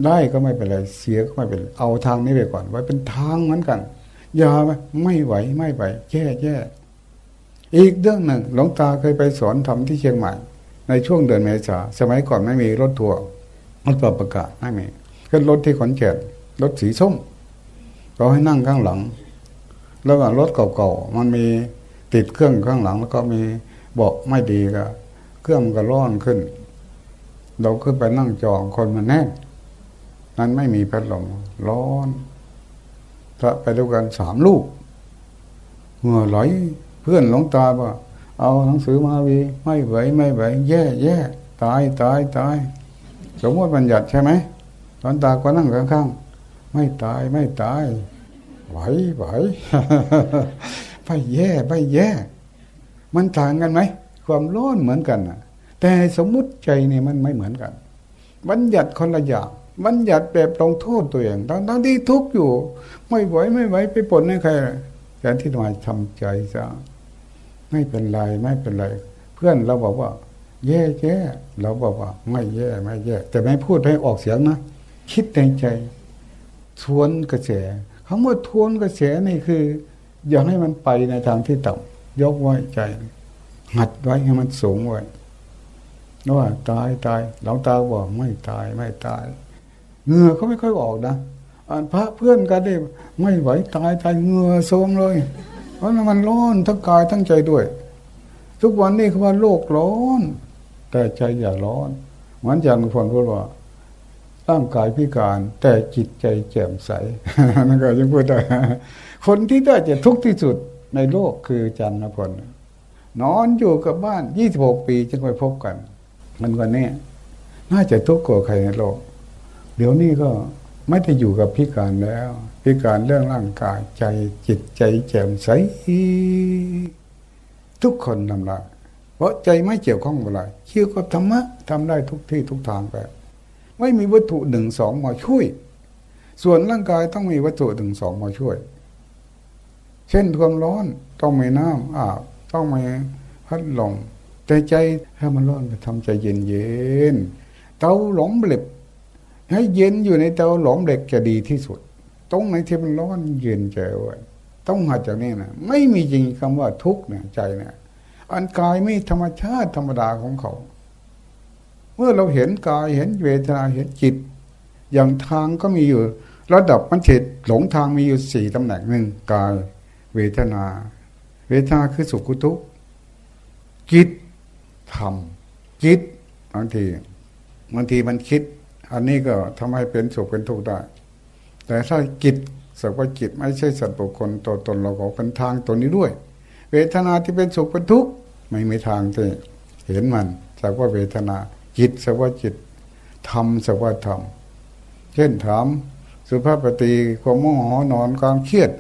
ได้ก็ไม่เป็นไร เสียก็ไม่เป็น เอาทางนี้ไปก่อน ไว้เป็นทางเหมือนกันอย่าไม่ไหวไม่ไปแย่แย่ อีกเรื่องหนึ่งหลวงตาเคยไปสอนทำที่เชียงใหม่ ในช่วงเดือนเมษาสมัยก่อนไม่มีรถทัวร์รถปรับประกาศไม่มีขึ้นรถที่ขอนแก่นรถสีส้มเราให้นั่งข้างหลัง แล้วก็รถเก่าๆมันมีติดเครื่องข้างหลัง แล้วก็มีเบาะไม่ดีก็เครื่องก็ร้อนขึ้น เราขึ้นไปนั่งจองคนมันแน่นนั้นไม่มีพัดลมร้อนพระไปด้วยกันสามลูกเมื่อไหล เพื่อนหลงตาว่า เอาหนังสือมาวีไม่ไหวไม่ไหวแย่แย่ตายตายตายสมมติบัญญัติใช่ไหมตอนตาก็นั่งข้างๆไม่ตายไม่ตายไหวไหวไฟแย่ไฟแย่ มันต่างกันไหมความร้อนเหมือนกันนะแต่สมมุติใจนี่มันไม่เหมือนกัน บัญญัติคนละอย่างบัญญัติแบบลงโทษตัวเองทั้งทั้งที่ทุกข์อยู่ ไม่ไหวไม่ไหวไปปนให้ใครแต่ที่มาทำใจซะ ไม่เป็นไรไม่เป็นไร เพื่อนเราบอกว่า แย่แย่เราบอกว่า ไม่แย่ไม่แย่ แต่ไม่พูดให้ออกเสียงนะคิดในใจทวนกระแสคำว่าทวนกระแสนี่คือ อย่าให้มันไปในทางที่ต่ำยกไว้ใจหัดไว้ให้มันสูงไว้ว่าตายตายหลวงตาบอกไม่ตายไม่ตายเงื่อเขาไม่ค่อยออกนะอันพระเพื่อนกันได้ไม่ไหวตายตายเงื่อโซมเลย เพราะมันร้อนทั้งกายทั้งใจด้วย ทุกวันนี้เขาว่าโลกร้อน แต่ใจอย่าร้อนเหมือนอย่างพลพูดว่าร่างกายพิการแต่จิตใจแจ่มใสนั่นก็ยังพูดได้คนที่ได้จะทุกข์ที่สุดในโลกคือจันทพลนอนอยู่กับบ้านยี่สิบหกปีจึงไปพบกัน มันวันนี้น่าจะทุกข์กว่าใครในโลก เดี๋ยวนี้ก็ ไม่ได้อยู่กับพิการแล้ว พิการเรื่องร่างกายใจจิตใจแจ่มใสทุกคนทำได้เพราะใจไม่เกี่ยวข้องอะไรเชื่อกับธรรมะทำได้ทุกที่ทุกทางไปไม่มีวัตถุหนึ่งสองมาช่วย ส่วนร่างกายต้องมีวัตถุหนึ่งสองมาช่วย เช่นความร้อนต้องมีน้ำอาบต้องมีพัดลมแต่ใจให้มันร้อนทำใจเย็นเย็นเตาหลอมเหล็ก ให้เย็นอยู่ในเตาหลอมเหล็กจะดีที่สุด ตรงไหนที่มันร้อนเย็นใจไว้ต้องหัดจากนี้นะไม่มีจริงคำว่าทุกข์เนี่ยใจเนี่ยอันกายไม่ธรรมชาติธรรมดาของเขา เมื่อเราเห็นกายเห็นเวทนาเห็นจิต อย่างทางก็มีอยู่ ระดับมันจิตหลงทางมีอยู่สี่ตำแหน่งหนึ่งกายเวทนา เวทนาคือสุขทุกข์จิตธรรมจิตบางทีบางทีมันคิด อันนี้ก็ทำให้เป็นสุขเป็นทุกข์ได้ แต่ถ้าจิตสักว่าจิตไม่ใช่สัตว์บุคคลตัวตนเราก็เป็นทางตัวนี้ด้วย เวทนาที่เป็นสุขเป็นทุกข์ไม่มีทางที่เห็นมันสักว่าเวทนาจิตสักว่าจิตธรรมสักว่าธรรมเช่นถามสุภาพปฏิความโมโหนอนความเครียด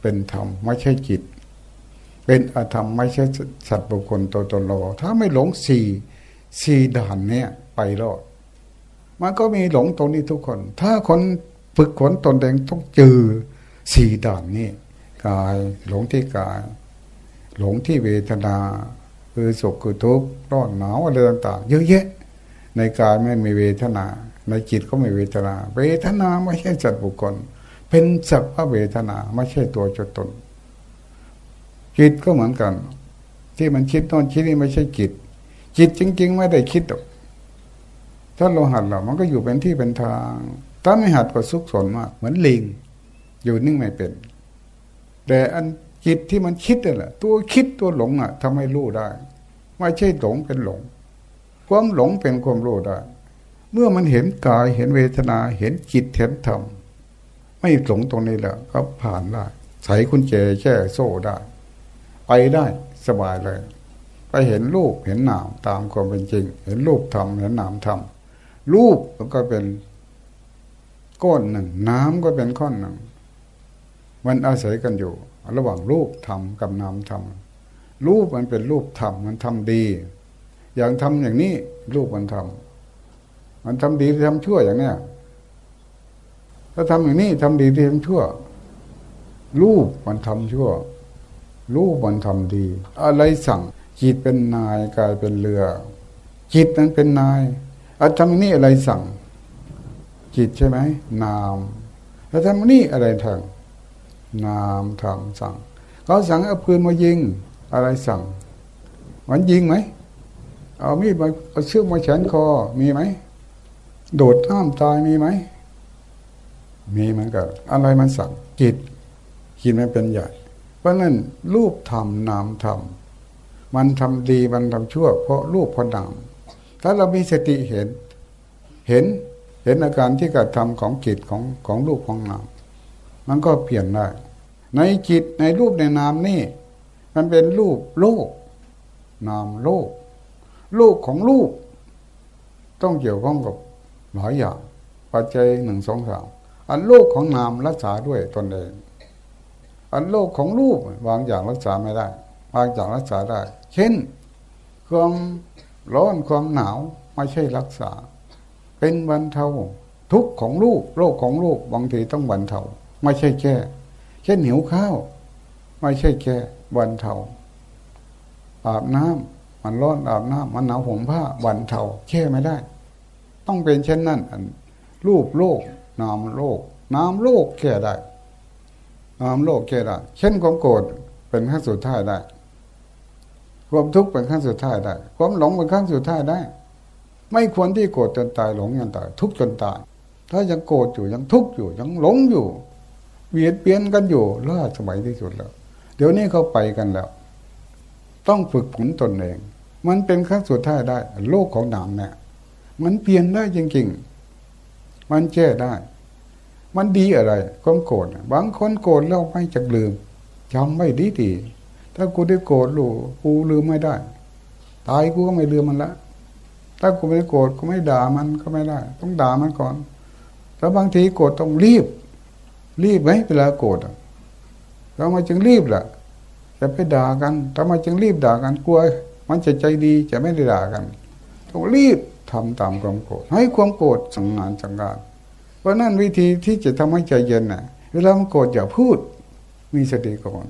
เป็นธรรมไม่ใช่จิต เป็นอธรรมไม่ใช่สัตว์บุคคลตัวตนเราถ้าไม่หลงสี่สี่ด่านเนี้ยไปรอด มันก็มีหลงตรงนี้ทุกคน ถ้าคนฝึกขนตนเองต้องเจอสี่ด่านนี้กายหลงที่กาย หลงที่เวทนา คือสุขคือทุกข์ร้อนหนาวอะไรต่างๆเยอะแยะ ในกายไม่มีเวทนา ในจิตก็ไม่เวทนา เวทนาไม่ใช่จัดบุคคล เป็นสัพพเวทนาไม่ใช่ตัวจตน จิตก็เหมือนกัน ที่มันคิดตอนคิดนี่ไม่ใช่จิต จิตจริง ๆ ไม่ได้คิดหรอก ถ้าเราหัดเรามันก็อยู่เป็นที่เป็นทาง ถ้าไม่หัดก็ซุกสนมาก เหมือนลิง อยู่นิ่งไม่เป็น แต่อันจิตที่มันคิดนี่แหละ ตัวคิดตัวหลงอะทำให้รู้ได้ ไม่ใช่หลงเป็นหลง ความหลงเป็นความรู้ได้ เมื่อมันเห็นกายเห็นเวทนาเห็นจิตเห็นธรรมไม่หลงตรงนี้แหล้วก็ผ่านได้ใส่คุณเจแช่โซ่ได้ ไปได้สบายเลย ไปเห็นรูปเห็นนามตามความเป็นจริง เห็นรูปธรรมเห็นนามธรรม รูปก็เป็นก้อนหนึ่ง น้ำก็เป็นก้อนหนึ่ง มันอาศัยกันอยู่ ระหว่างรูปธรรมกับนามธรรมรูปมันเป็นรูปธรรมมันทำดี อย่างทำอย่างนี้ รูปมันทำมันทำดีทำชั่วอย่างเนี้ยถ้าทำอย่างนี้ทำดีทำชั่ว รูปมันทำชั่ว รูปมันทำดี อะไรสั่งจิตเป็นนายกายเป็นเรือ จิตนั้นเป็นนาย อาทำนี่อะไรสั่ง จิตใช่ไหมนามแล้วทำนี่อะไรทางนามทำสั่งเขาสั่งเอาปืนมายิง อะไรสั่ง มันยิงไหมเอามีดมาเอาเชือกมาแขนคอมีไหมโดดท่ามตายมีไหมมีเหมือนกันอะไรมันสั่งจิตจิตมันเป็นใหญ่ เพราะนั้นรูปทำนามทำมันทำดีมันทำชั่ว เพราะรูปเพราะนาม ถ้าเรามีสติเห็น เห็นเห็นอาการที่กระทำของจิตของของรูปของนามมันก็เปลี่ยนได้ ในจิตในรูปในนามนี่ มันเป็นรูปโลก นามโลกโลกของรูป ต้องเกี่ยวข้องกับหลายอย่าง ปัจจัยหนึ่งสองสามอันโลกของนามรักษาด้วยตนเอง อันโลกของรูปบางอย่างรักษาไม่ได้ บางอย่างรักษาได้ เช่นความ ร้อนความหนาวไม่ใช่รักษา เป็นบรรเทาทุกข์ของรูปโรคของรูปบางทีต้องบรรเทาไม่ใช่แก้เช่นหิวข้าว ไม่ใช่แก้บรรเทาอาบน้ำมันร้อนอาบน้ำมันหนาวผมผ้าบรรเทาแก้ไม่ได้ ต้องเป็นเช่นนั้นรูปโลกนามโลกนามโลกแก้ได้นามโลกแก้ได้ เช่นความโกรธเป็นขั้นสุดท้ายได้ ความทุกข์เป็นขั้นสุดท้ายได้ ความหลงเป็นขั้นสุดท้ายได้ ไม่ควรที่โกรธจนตายหลงจนตาย ทุกข์จนตาย ถ้ายังโกรธอยู่ยังทุกข์อยู่ยังหลงอยู่เบียดเบียนกันอยู่ล่าสมัยที่สุดแล้ว เดี๋ยวนี้เขาไปกันแล้ว ต้องฝึกฝนตนเอง มันเป็นขั้นสุดท้ายได้ โลกของหนามเนี่ยมันเปลี่ยนได้จริงๆ มันแก้ได้ มันดีอะไรความโกรธบางคนโกรธแล้วไม่จักลืมจำไม่ดีดี ถ้ากูได้โกรธลูกูลืมไม่ได้ ตายกูก็ไม่ลืมมันละ ถ้ากูไม่ได้โกรธกูไม่ด่ามันก็ไม่ได้ ต้องด่ามันก่อน แล้วบางทีโกรธต้องรีบ รีบไหมเวลาโกรธแล้วมาจึงรีบล่ะจะไปด่ากันทำไมจึงรีบด่ากันกลัว มันจะใจดีจะไม่ได้ด่ากันต้องรีบทำตามความโกรธให้ความโกรธสังงานสังการเพราะนั่นวิธีที่จะทำให้ใจเย็นน่ะ เวลามันโกรธอย่าพูด มีสติก่อน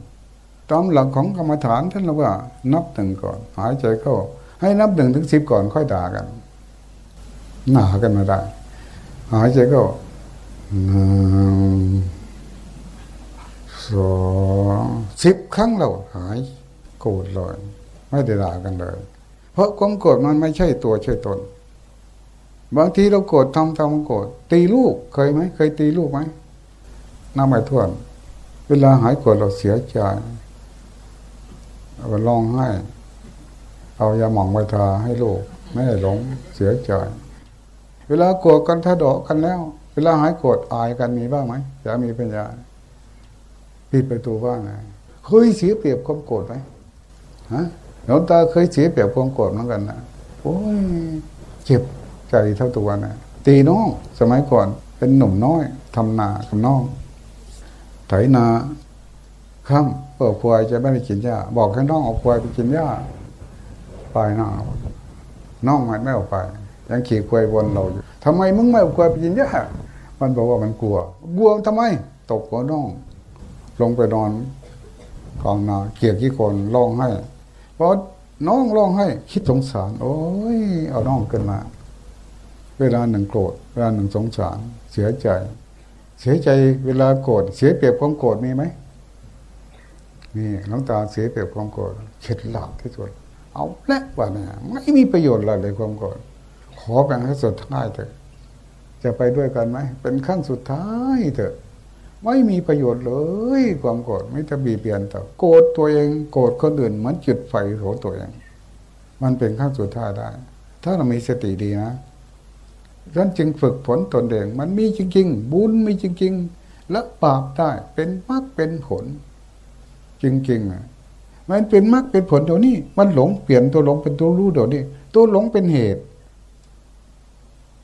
ตามหลักของกรรมฐานท่านเราว่า นับหนึ่งก่อน หายใจเข้า ให้นับหนึ่งถึงสิบก่อนค่อยด่ากันหนากันมาได้ หายใจเข้าหนึ่งสองสิบครั้งเราหายโกรธเลยไม่ได้ด่ากันเลย เพราะความโกรธมันไม่ใช่ตัวใช่ตน บางทีเราโกรธทำทำโกรธตีลูกเคยไหมเคยตีลูกไหมน้ำไม่ท่วน เวลาหายโกรธเราเสียใจ เราร้องไห้เอายาหมองไปทาให้ลูกไม่ให้หลงเสียใจ เวลาโกรธกันถ้าดอกกันแล้ว เวลาหายโกรธอายกันมีบ้างไหมจะมีปัญญาปิดประตูบ้านไงเคยเสียเปรียบความโกรธไหมฮะหลวงตาเคยเสียเปรียบความโกรธเหมือนกันนะโอ้ยเจ็บใจเท่าตัวนะตีน้องสมัยก่อนเป็นหนุ่มน้อยทำนากับน้องไถนาข้า มเปิดควายจะไม่ได้กินหญ้าบอกให้น้องเอาควายไปกินหญ้าไปน้องน้องมันไม่เอาไป ยังขี่ควายวนเราอยู่ทำไมมึงไม่เอาควายไปกินหญ้ามันบอกว่ามันกลัว กลัวทำไม ตกหัวน้อง ลงไปนอนกองนาเกียกขี้คนร้องให้เพราะน้องร้องให้ คิดสงสาร โอ้ย เอาน้องขึ้นมา เวลาหนึ่งโกรธเวลาหนึ่งสงสาร เสียใจ เสียใจเวลาโกรธเสียเปรียบความโกรธมีไหม นี่น้องตาเสียเปรียบความโกรธเข็ดหลับที่สุด เอาและว่าเนี่ยไม่มีประโยชน์อะไรเลยความโกรธขอเป็นขั้นสุดท้ายเถอะ จะไปด้วยกันไหมเป็นขั้นสุดท้ายเถอะ ไม่มีประโยชน์เลย ความโกรธไม่จะบีบเบียนต่อโกรธตัวเองโกรธคนอื่นเหมือนจุดไฟของตัวเอง มันเป็นขั้นสุดท้ายได้ ถ้าเรามีสติดีนะฉันจึงฝึกฝนตนเองมันมีจริง ๆ บุญมีจริง ๆ และบาปได้เป็นมรรคเป็นผล จริงๆอะมันเป็นมรรคเป็นผลเดี๋ยวนี้ มันหลงเปลี่ยนตัวหลงเป็นตัวรู้เดี๋ยวนี้ ตัวหลงเป็นเหตุ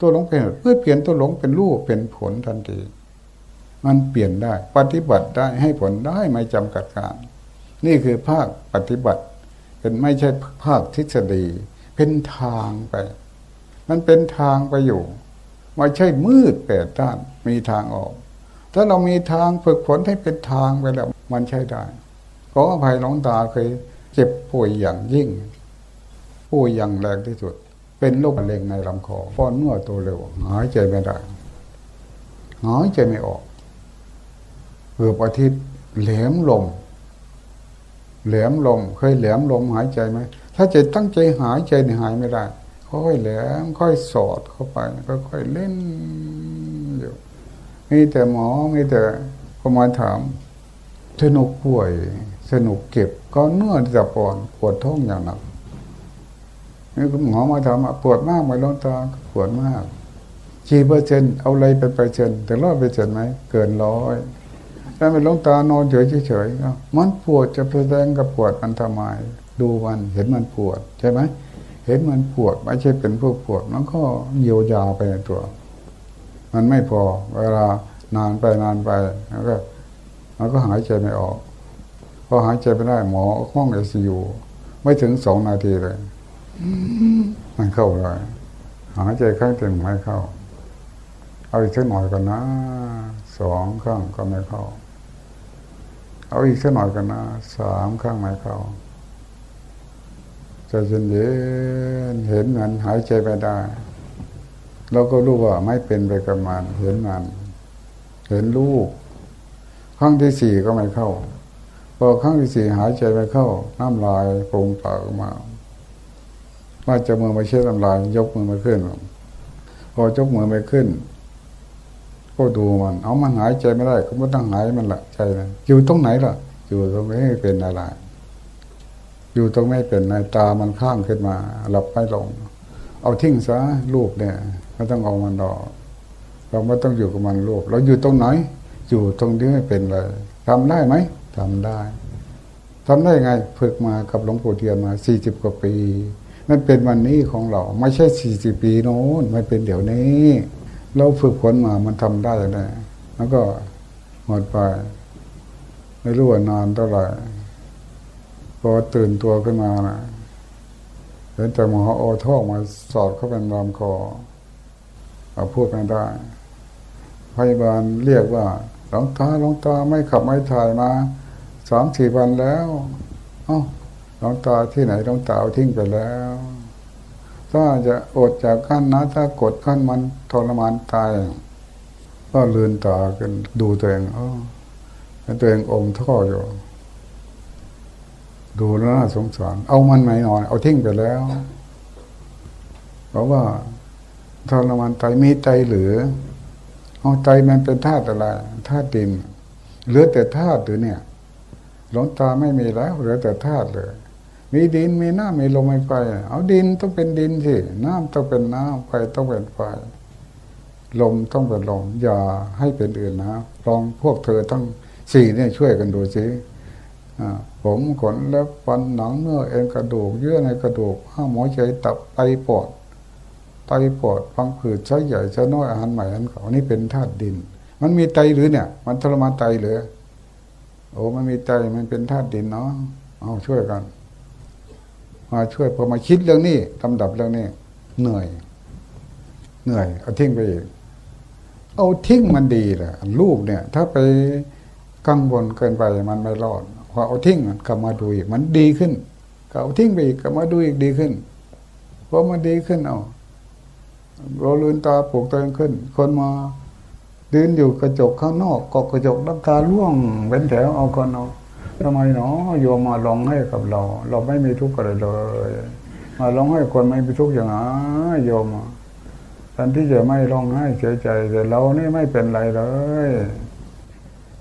ตัวหลงเป็นเหตุเพื่อเปลี่ยนตัวหลงเป็นรู้เป็นผลทันทีมันเปลี่ยนได้ ปฏิบัติได้ให้ผลได้ไม่จำกัดการ นี่คือภาคปฏิบัติ เป็นไม่ใช่ภาคทฤษฎี เป็นทางไป มันเป็นทางไปอยู่ไม่ใช่มืดแปดด้านมีทางออก ถ้าเรามีทางฝึกฝนให้เป็นทางไปแล้ว มันใช่ได้ ออภัยน้องตาเคยเจ็บป่วยอย่างยิ่งป่วยอย่างแรงที่สุด เป็นโรคมะเร็งในลำคอฟอนเมื่อตัวเร็วหายใจไม่ได้หายใจไม่ออกเกือบอาทิตย์แหลมลมแหลมลม เคยแหลมลมหายใจไหมถ้าใจตั้งใจหายใจเนี่ยหายไม่ได้ค่อยแหลมค่อยสอดเข้าไปค่อยๆเล่นอยู่มีแต่หมอมีแต่ก็มาถามสนุกป่วย สนุกเก็บก็เนื้อจะปอนปวดท้องอย่างหนักนี่คุณหมอมาถามปวดมากไหมลงตาปวดมากกี่เปอร์เซ็นต์เอาอะไรเป็นเปอร์เซ็นต์แต่ร้อยเปอร์เซ็นต์ไหมเกินร้อยถ้าเป็นลงตานอนเฉยเฉยมันปวดจะแสดงกับปวดมันทำไมดูมันเห็นมันปวดใช่ไหมเห็นมันปวดไม่ใช่เป็นพวกปวดมันก็เยียวยาไปในตัว มันไม่พอ เวลานานไปนานไปแล้วก็มันก็หายใจไม่ออก พอหายใจไม่ได้หมอห้องไอซียูไม่ถึงสองนาทีเลยมันเข้าเลยหายใจข้างเต็มไม่เข้า เอาอีกสักหน่อยกันนะสองข้างก็ไม่เข้า เอาอีกสักหน่อยกันนะสามข้างไม่เข้าใจเย็นเห็นมันหายใจไม่ได้เราก็รู้ว่าไม่เป็นไปกับมันเห็นมันเห็นลูกครั้งที่สี่ก็ไม่เข้า พอครั้งที่สี่หายใจไม่เข้า น้ำลายโปร่งปากออกมา ว่าจะมือมาเช็ดน้ำลาย ยกมือมาขึ้น พอยกมือไม่ขึ้น ก็ดูมัน เอามันหายใจไม่ได้ ก็ไม่ต้องหายมันละใจนะอยู่ตรงไหนล่ะ อยู่ตรงไม่เป็นอะไร อยู่ตรงไม่เป็นในตามันข้างขึ้นมาหลับไม่ลง เอาทิ้งซะลูกเนี่ยไม่ต้องเอามันดอก เราไม่ต้องอยู่กับมันลูกเราอยู่ตรงไหน อยู่ตรงที่ไม่เป็นเลยทำได้ไหม ทำได้ทำได้ไงฝึกมากับหลวงปู่เทียนมาสี่สิบกว่าปีมันเป็นวันนี้ของเรา ไม่ใช่สี่สิบปีโน้นมันเป็นเดี๋ยวนี้ เราฝึกฝนมามันทำได้เลยแล้วก็หมดไป ไม่รู้ว่านานเท่าไหร่พอตื่นตัวขึ้นมานะเห็นแต่หมอโอท่อกมาสอดเข้าเป็นลำคอเอาพูดไม่ได้พยาบาลเรียกว่า หลวงตาหลวงตาไม่ขับไม่ถ่ายมาสามสี่วันแล้วเอ้าหลวงตาที่ไหนหลวงตาเอาทิ้งไปแล้ว ถ้าจะอดจากขั้นนะ ถ้ากดขั้นมันทรมานตาย ก็ลืนตากันดูตัวเองอ๋อตัวเองอมท่ออยู่ดูแล้วน่าสงสาร เอามันไหมหน่อย เอาทิ้งไปแล้ว เพราะว่าทรมานตายมีใจเหลือ เอาใจมันเป็นธาตุอะไรธาตุดิน เหลือแต่ธาตุหรือเนี่ย หลงตาไม่มีแล้ว เหลือแต่ธาตุเลย มีดินมีน้ำมีลมมีไฟเอาดินต้องเป็นดินสิน้ำต้องเป็นน้ำไฟต้องเป็นไฟลมต้องเป็นลมอย่าให้เป็นอื่นนะลองพวกเธอทั้งสี่เนี่ยช่วยกันดูสิผมขนและฟันหนังเนื้อเอ็นกระดูกเยื่อในกระดูกห้าหมอใจตับไตปอด ไตปอดฟังผืดใช้ใหญ่ใช้น้อยอาหารใหม่อันเก่านี่เป็นธาตุดิน มันมีไตหรือเนี่ย มันทรมานไตหรือโอ้มันมีไตมันเป็นธาตุดินเนาะเอาช่วยกันมาช่วยพอมาคิดเรื่องนี้ลำดับเรื่องนี้เหนื่อย เหนื่อย เอาทิ้งไปอีกเอาทิ้งมันดีแหละลูกเนี่ย ถ้าไปกังวลเกินไปมันไม่รอดพอเอาทิ้งกลับมาดูอีกมันดีขึ้นก็เอาทิ้งไปอีกกลับมาดูอีกดีขึ้นพอมันดีขึ้นเอา เราลืนตาปลูกตัวเองขึ้น คนมาดินอยู่กระจกข้างนอกกกระจกดังกาล่วงเป็นแถวเอาคนเอาทำไมเนาะโยมมาลองให้กับเรา เราไม่มีทุกข์อะไรเลย มาลองให้คนไม่มีทุกข์อย่างนั้นโยมแทนที่จะไม่ร้องไห้เสียใจแต่เรานี่ไม่เป็นไรเลย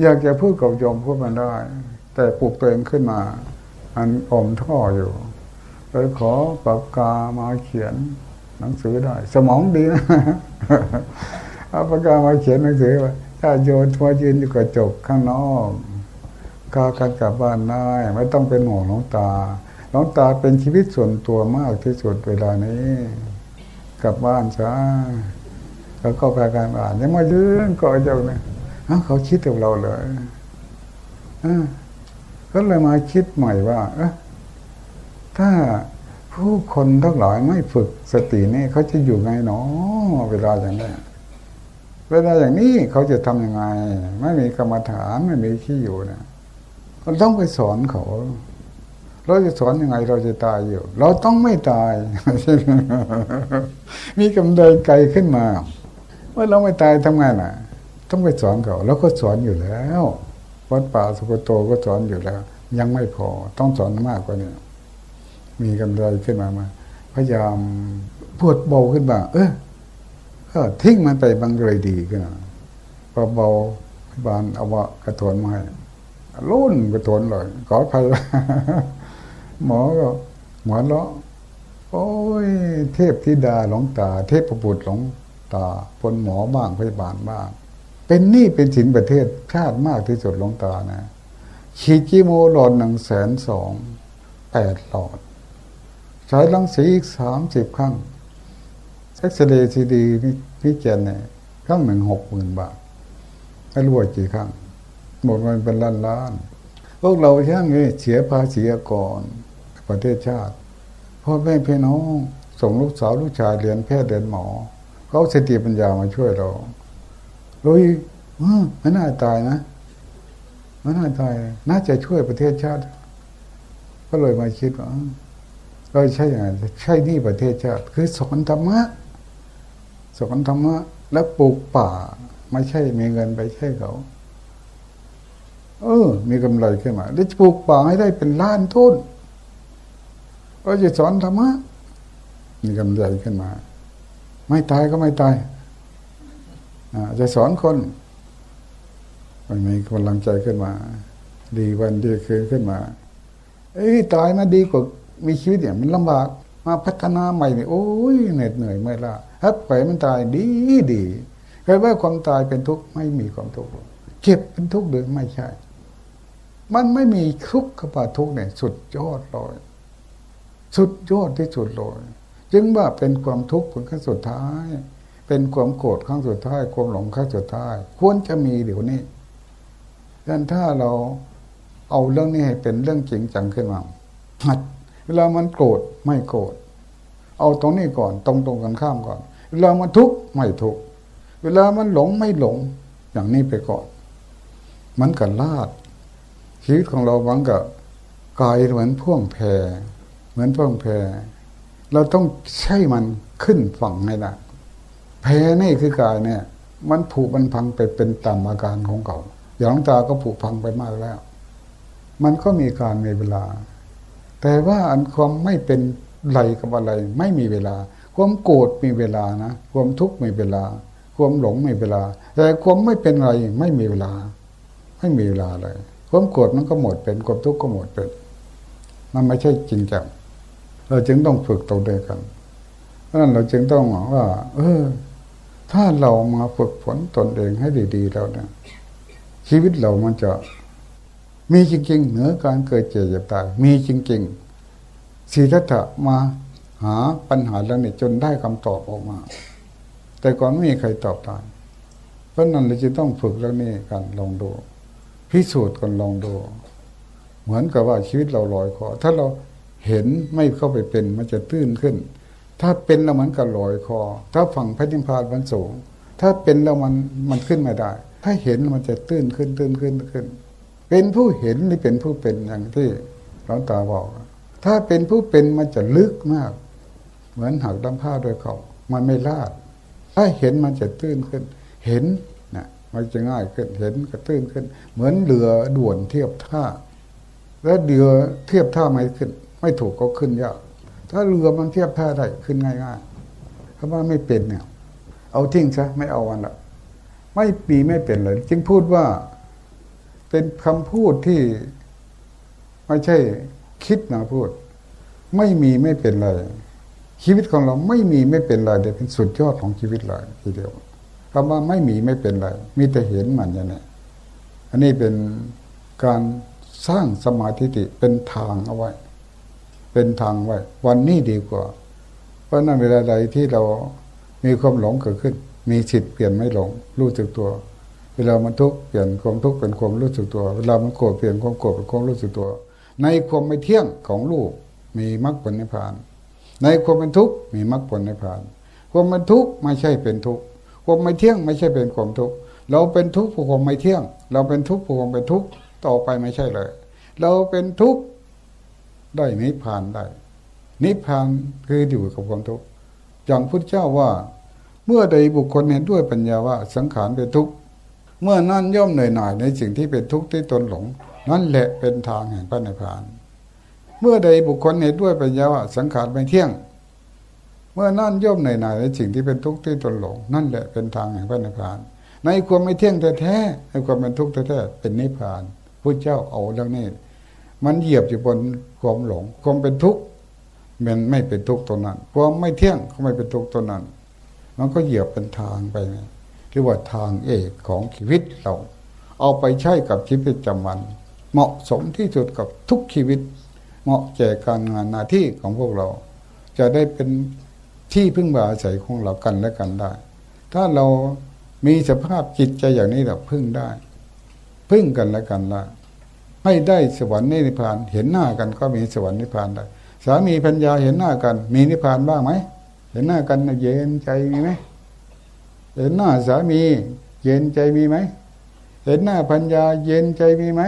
อยากจะพูดกับโยมพูดมันได้ แต่ปลุกตัวเองขึ้นมา อันอมท่ออยู่เลยขอปากกามาเขียน หนังสือได้ สมองดีนะเอาปากกามาเขียนหนังสือว่าถ้าโยนทัวยืนอยู่กระจกข้างนอกกากันกลับบ้านได้ไม่ต้องเป็นห่วงน้องตาน้องตาเป็นชีวิตส่วนตัวมากที่สุดเวลานี้ กลับบ้านซะแล้วก็พาการอ่านยังไม่ยืนก็เจ้าเนี่ยเขาคิดกับเราเลยก็เลยมาคิดใหม่ว่าถ้า ผู้คนทั้งหลายไม่ฝึกสตินี่เขาจะอยู่ไงเนาะเวลาอย่างนี้เวลาอย่างนี้เขาจะทำยังไง ไม่มีกรรมฐานไม่มีที่อยู่เนี่ยเราต้องไปสอนเขา เราจะสอนยังไงเราจะตายอยู่ เราต้องไม่ตาย มีกำเนิดไกลขึ้นมาเมื่อเราไม่ตายทำไงน่ะ ต้องไปสอนเขา แล้วก็สอนอยู่แล้ววัดป่าสุกโตก็สอนอยู่แล้ว ยังไม่พอต้องสอนมากกว่านี้ มีกำไรขึ้นมามา พยายามปวดเบาขึ้นมาเออก็ทิ้งมันไปบางเลยดีขึ้นพอเบาบานเอาว่ากระถนมาให้รุ่นกระถนเลยขอภัยหมอก็หมอเลาะโอ้ย เทพธิดาหลงตา เทพประบุตรหลงตาพลหมอบ้างพยาบาลบ้าง เป็นหนี้เป็นสินประเทศชาติมากที่สุดหลงตานะฉีดกิโมหลอดหนึ่งแสนสองแปดหลอด ฉายรังสีอีกสามสิบครั้งเอ็กซเรย์ซีดีพิจารณาครั้งหนึ่งหกหมื่นบาทไม่รู้ว่ากี่ครั้งหมดมันเป็นล้านล้านพวกเราช่างนี้เสียภาษีก่อนประเทศชาติพ่อแม่พี่น้องส่งลูกสาวลูกชายเรียนแพทย์เรียนหมอเขาสติปัญญามาช่วยเราโดยเออไม่น่าตายนะไม่น่าตายน่าจะช่วยประเทศชาติ ก็เลยมาคิดว่า ก็ใช่ไงใช่นี่ประเทศชาติคือสอนธรรมะสอนธรรมะ แล้วปลูกป่า ไม่ใช่มีเงินไปใช่เขา เออ มีกำไรขึ้นมา แล้วปลูกป่าให้ได้เป็นล้านต้นก็จะสอนธรรมะ มีกำไรขึ้นมา ไม่ตายก็ไม่ตายจะสอนคนมันมีกำลังใจขึ้นมา ดีวันดีคืนขึ้นมา เอ้ยตายมาดีกว่า มีชีวิตเนี่ยมันลำบากมาพัฒนาใหม่เนี่ยโอ้ยเหน็ดเหนื่อยเมื่อยล้าฮับไปมันตายดีดีใครว่าความตายเป็นทุกข์ไม่มีความทุกข์เจ็บเป็นทุกข์หรือไม่ใช่ มันไม่มีทุกข์กับทุกข์เนี่ยสุดยอดเลยสุดยอดที่สุดเลยจึงว่าเป็นความทุกข์ผลขั้นสุดท้าย เป็นความโกรธครั้งสุดท้าย ความหลงครั้งสุดท้าย ควรจะมีเดี๋ยวนี้ดังนั้นถ้าเราเอาเรื่องนี้ให้เป็นเรื่องจริงจังขึ้นมาหัด เวลามันโกรธไม่โกรธเอาตรงนี้ก่อนตรงตรงกันข้ามก่อน เวลามันทุกข์ไม่ทุกข์เวลามันหลงไม่หลง อย่างนี้ไปก่อน มันกับลาดชีวิตของเราหวังกับกายเหมือนพ่วงแพเหมือนพ่วงแพเราต้องใช้มันขึ้นฝั่งให้ได้แพนี่คือกายเนี่ย มันผุมันพังไปเป็นตามอาการของเขาอย่างหลวงตาก็ผุพังไปมากแล้ว มันก็มีการมีเวลา แต่ว่าอันความไม่เป็นไรกับอะไร ไม่มีเวลา ความโกรธมีเวลานะ ความทุกข์มีเวลา ความหลงมีเวลา แต่ความไม่เป็นไรไม่มีเวลา ไม่มีเวลาเลย ความโกรธมันก็หมดเป็น ความทุกข์ก็หมดเป็น มันไม่ใช่จริงจังเราจึงต้องฝึกตัวเดียกันเพราะนั้นเราจึงต้องว่า เออ ถ้าเรามาฝึกฝนตนเองให้ดี ๆ แล้วเนี่ยชีวิตเรามันจะ มีจริง ๆ เหนือการเกิดเจ็บเจ็บตายมีจริงๆสีทัตถะมาหาปัญหาแล้วเนี่ยจนได้คำตอบออกมา แต่ก่อนไม่มีใครตอบได้เพราะนั้นเราจะต้องฝึกเรื่องนี้กันลองดูพิสูจน์กันลองดู เหมือนกับว่าชีวิตเราลอยคอถ้าเราเห็นไม่เข้าไปเป็นมันจะตื้นขึ้น ถ้าเป็นแล้วมือนกับลอยคอ ถ้าฝั่งพระนิพพานมันสูง ถ้าเป็นแล้วมันมันขึ้นไม่ได้ ถ้าเห็นมันจะตื้นขึ้นตื้นขึ้นขึ้น เป็นผู้เห็นหรือเป็นผู้เป็นอย่างที่หลวงตาบอก ถ้าเป็นผู้เป็นมันจะลึกมาก เหมือนหักลำผ้าด้วยเขามันไม่ลาด ถ้าเห็นมันจะตื้นขึ้น เห็นนะมันจะง่ายขึ้นเห็นก็ตื้นขึ้น เหมือนเรือด่วนเทียบท่า แล้วเรือเทียบท่าไม่ขึ้น ไม่ถูกก็ขึ้นยากถ้าเรือมันเทียบท่าได้ขึ้นง่ายๆเพราะว่าไม่เป็นเนี่ย เอาทิ้งซะไม่เอาวันละไม่ปีไม่เป็นเลย จึงพูดว่า เป็นคำพูดที่ไม่ใช่คิดมาพูด ไม่มีไม่เป็นไร ชีวิตของเราไม่มีไม่เป็นไรแต่เป็นสุดยอดของชีวิตเลยทีเดียวคำว่าไม่มีไม่เป็นไร มีแต่เห็นมันอย่างนี้อันนี้เป็นการสร้างสมาธิเป็นทางเอาไว้ เป็นทางไว้ วันนี้ดีกว่า เพราะนั้นเวลาใดที่เรามีความหลงเกิดขึ้น มีสิทธิ์เปลี่ยนไม่หลง รู้สึกตัว เวลามันทุกข์เปลี่ยนความทุกข์เป็นความรู้สึกตัว เวลามันโกรธเปลี่ยนความโกรธเป็นความรู้สึกตัว ในความไม่เที่ยงของลูกมีมรรคผลนิพพาน ในความเป็นทุกข์มีมรรคผลนิพพาน ความเป็นทุกข์ไม่ใช่เป็นทุกข์ความไม่เที่ยงไม่ใช่เป็นความทุกข์เราเป็นทุกข์เพราะความไม่เที่ยง เราเป็นทุกข์เพราะความเป็นทุกข์ต่อไปไม่ใช่เลย เราเป็นทุกข์ได้นิพพานได้ นิพพานคืออยู่กับความทุกข์อย่างพุทธเจ้าว่า เมื่อใดบุคคลเห็นด้วยปัญญาว่าสังขารเป็นทุกข์ เมื่อนั่นย่อมเหนื่อยหน่ายในสิ่งที่เป็นทุกข์ที่ตนหลง นั่นแหละเป็นทางแห่งพระนิพพาน เมื่อใดบุคคลเห็นด้วยปัญญาว่าสังขารไม่เที่ยง เมื่อนั่นย่อมเหนื่อยหน่ายในสิ่งที่เป็นทุกข์ที่ตนหลง นั่นแหละเป็นทางแห่งพระนิพพาน ในความไม่เที่ยงแท้ๆในความเป็นทุกข์แท้ๆเป็นนิพพานพระเจ้าเอาเรื่องนี้มันเหยียบอยู่บนความหลง ความเป็นทุกข์มันไม่เป็นทุกข์ตรงนั้น ความไม่เที่ยงก็ไม่เป็นทุกข์ตรงนั้น มันก็เหยียบเป็นทางไปเรี ยกว่าทางเอกของชีวิตเรา เอาไปใช้กับชีวิตประจำวัน เหมาะสมที่สุดกับทุกชีวิต เหมาะแก่การงานหน้าที่ของพวกเรา จะได้เป็นที่พึ่งบาอาศัยของเรากันและกันได้ ถ้าเรามีสภาพจิตใจอย่างนี้เราพึ่งได้ พึ่งกันและกันได้ให้ได้สวรรค์นิพพานเห็นหน้ากันก็มีสวรรค์นิพพานได้ สามีพัญญาเห็นหน้ากัน มีนิพพานบ้างไหมเห็นหน้ากันเย็นใจมีไหม เห็นหน้าสามี เย็นใจมีไหม เห็นหน้าพัญญาเย็นใจมีไหม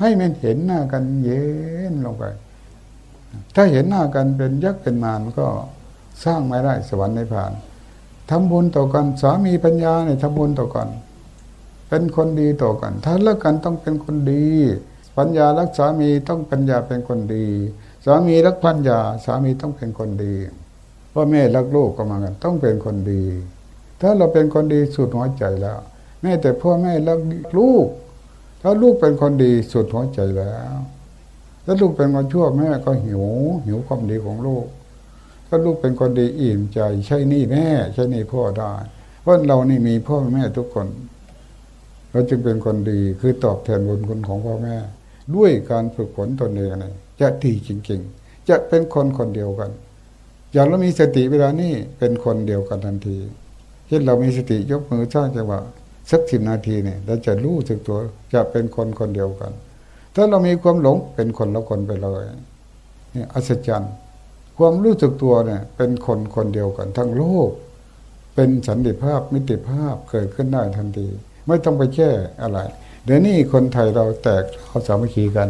ให้มันเห็นหน้ากันเย็นลงไป ถ้าเห็นหน้ากันเป็นยักษ์เป็นมารก็สร้างไม่ได้สวรรค์ในิพพานทำบุญต่อกันสามีปัญญาเนี่ยทำบุญต่อกันเป็นคนดีต่อกัน ถ้าเลิกกันต้องเป็นคนดี ปัญญารักสามีต้องปัญญาเป็นคนดี สามีรักปัญญา สามีต้องเป็นคนดีพ่อแม่รักลูกก็มากัน ต้องเป็นคนดี ถ้าเราเป็นคนดีสุดหัวใจแล้ว แม่แต่พ่อแม่รักลูก ถ้าลูกเป็นคนดีสุดหัวใจแล้วถ้าลูกเป็นคนชั่วแม่ก็หิว หิวความดีของลูก ถ้าลูกเป็นคนดีอิ่มใจ ใช่นี่แม่ ใช่นี่พ่อได้เพราะเรานี่มีพ่อแม่ทุกคน เราจึงเป็นคนดีคือตอบแทนบุญคุณของพ่อแม่ ด้วยการฝึกฝนตนเองนะจะดีจริง ๆ จะเป็นคนคนเดียวกัน อย่างเรามีสติเวลานี้เป็นคนเดียวกันทันที เช่นเรามีสติยกมือสร้างจังหวะสักสิบนาทีเนี่ยเราจะรู้สึกตัวจะเป็นคนคนเดียวกัน ถ้าเรามีความหลงเป็นคนละคนไปเลยนี่อัศจรรย์ ความรู้สึกตัวเนี่ย เป็นคนคนเดียวกัน ทั้งโลก เป็นสันติภาพมิติภาพเกิดขึ้นได้ทันที ไม่ต้องไปแก้อะไร เดี๋ยวนี้คนไทยเราแตกเขาสามัคคีกัน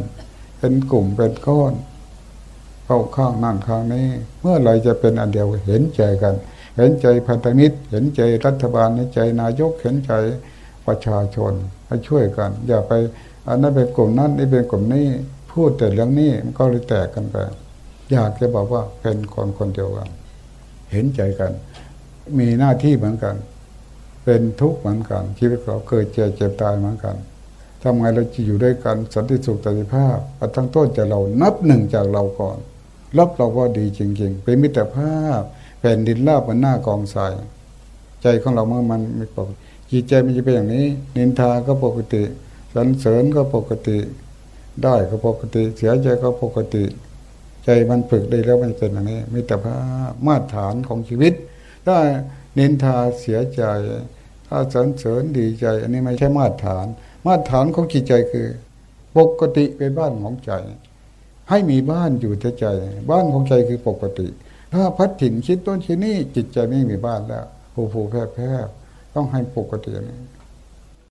เป็นกลุ่มเป็นก้อนเข้าข้างนั่นข้างนี้ เมื่อไรจะเป็นอันเดียวเห็นใจกัน เห็นใจพันธมิตร เห็นใจรัฐบาลเห็นใจนายกเห็นใจประชาชนมาช่วยกัน อย่าไปอันนั้นเป็นกลุ่มนั้นนี่เป็นกลุ่มนี้พูดแต่เรื่องนี้มันก็เลยแตกกันไปอยากจะบอกว่าเป็นคนคนเดียวกัน เห็นใจกัน มีหน้าที่เหมือนกัน เป็นทุกข์เหมือนกันชีวิตเราเคยเจ็บเจ็บตายเหมือนกันทำไงเราจะอยู่ด้วยกันสันติสุขสันติภาพตั้งต้นจากเรานับหนึ่งจากเราก่อนรับเราว่าดีจริง ๆ เป็นมิตรภาพ ผ่นดินราบบนหน้ากองทราย ใจของเราเมื่อมันไม่ปกติจิตใจมันจะเป็นอย่างนี้ นินทาก็ปกติสรรเสริญก็ปกติ ได้ก็ปกติ เสียใจก็ปกติ ใจมันฝึกได้แล้วมันเป็นอย่างนี้มิตรภาพมาตรฐานของชีวิต ถ้านินทาเสียใจ ถ้าสรรเสริญดีใจ อันนี้ไม่ใช่มาตรฐาน มาตรฐานของจิตใจคือปกติเป็นบ้านของใจ ให้มีบ้านอยู่แต่ใจ บ้านของใจคือปกติ ถ้าพัดถิ่นคิดต้นชิดนี่จิตใจไม่มีบ้านแล้วผูผูแพร่แพร่ต้องให้ปกติอย่างนี้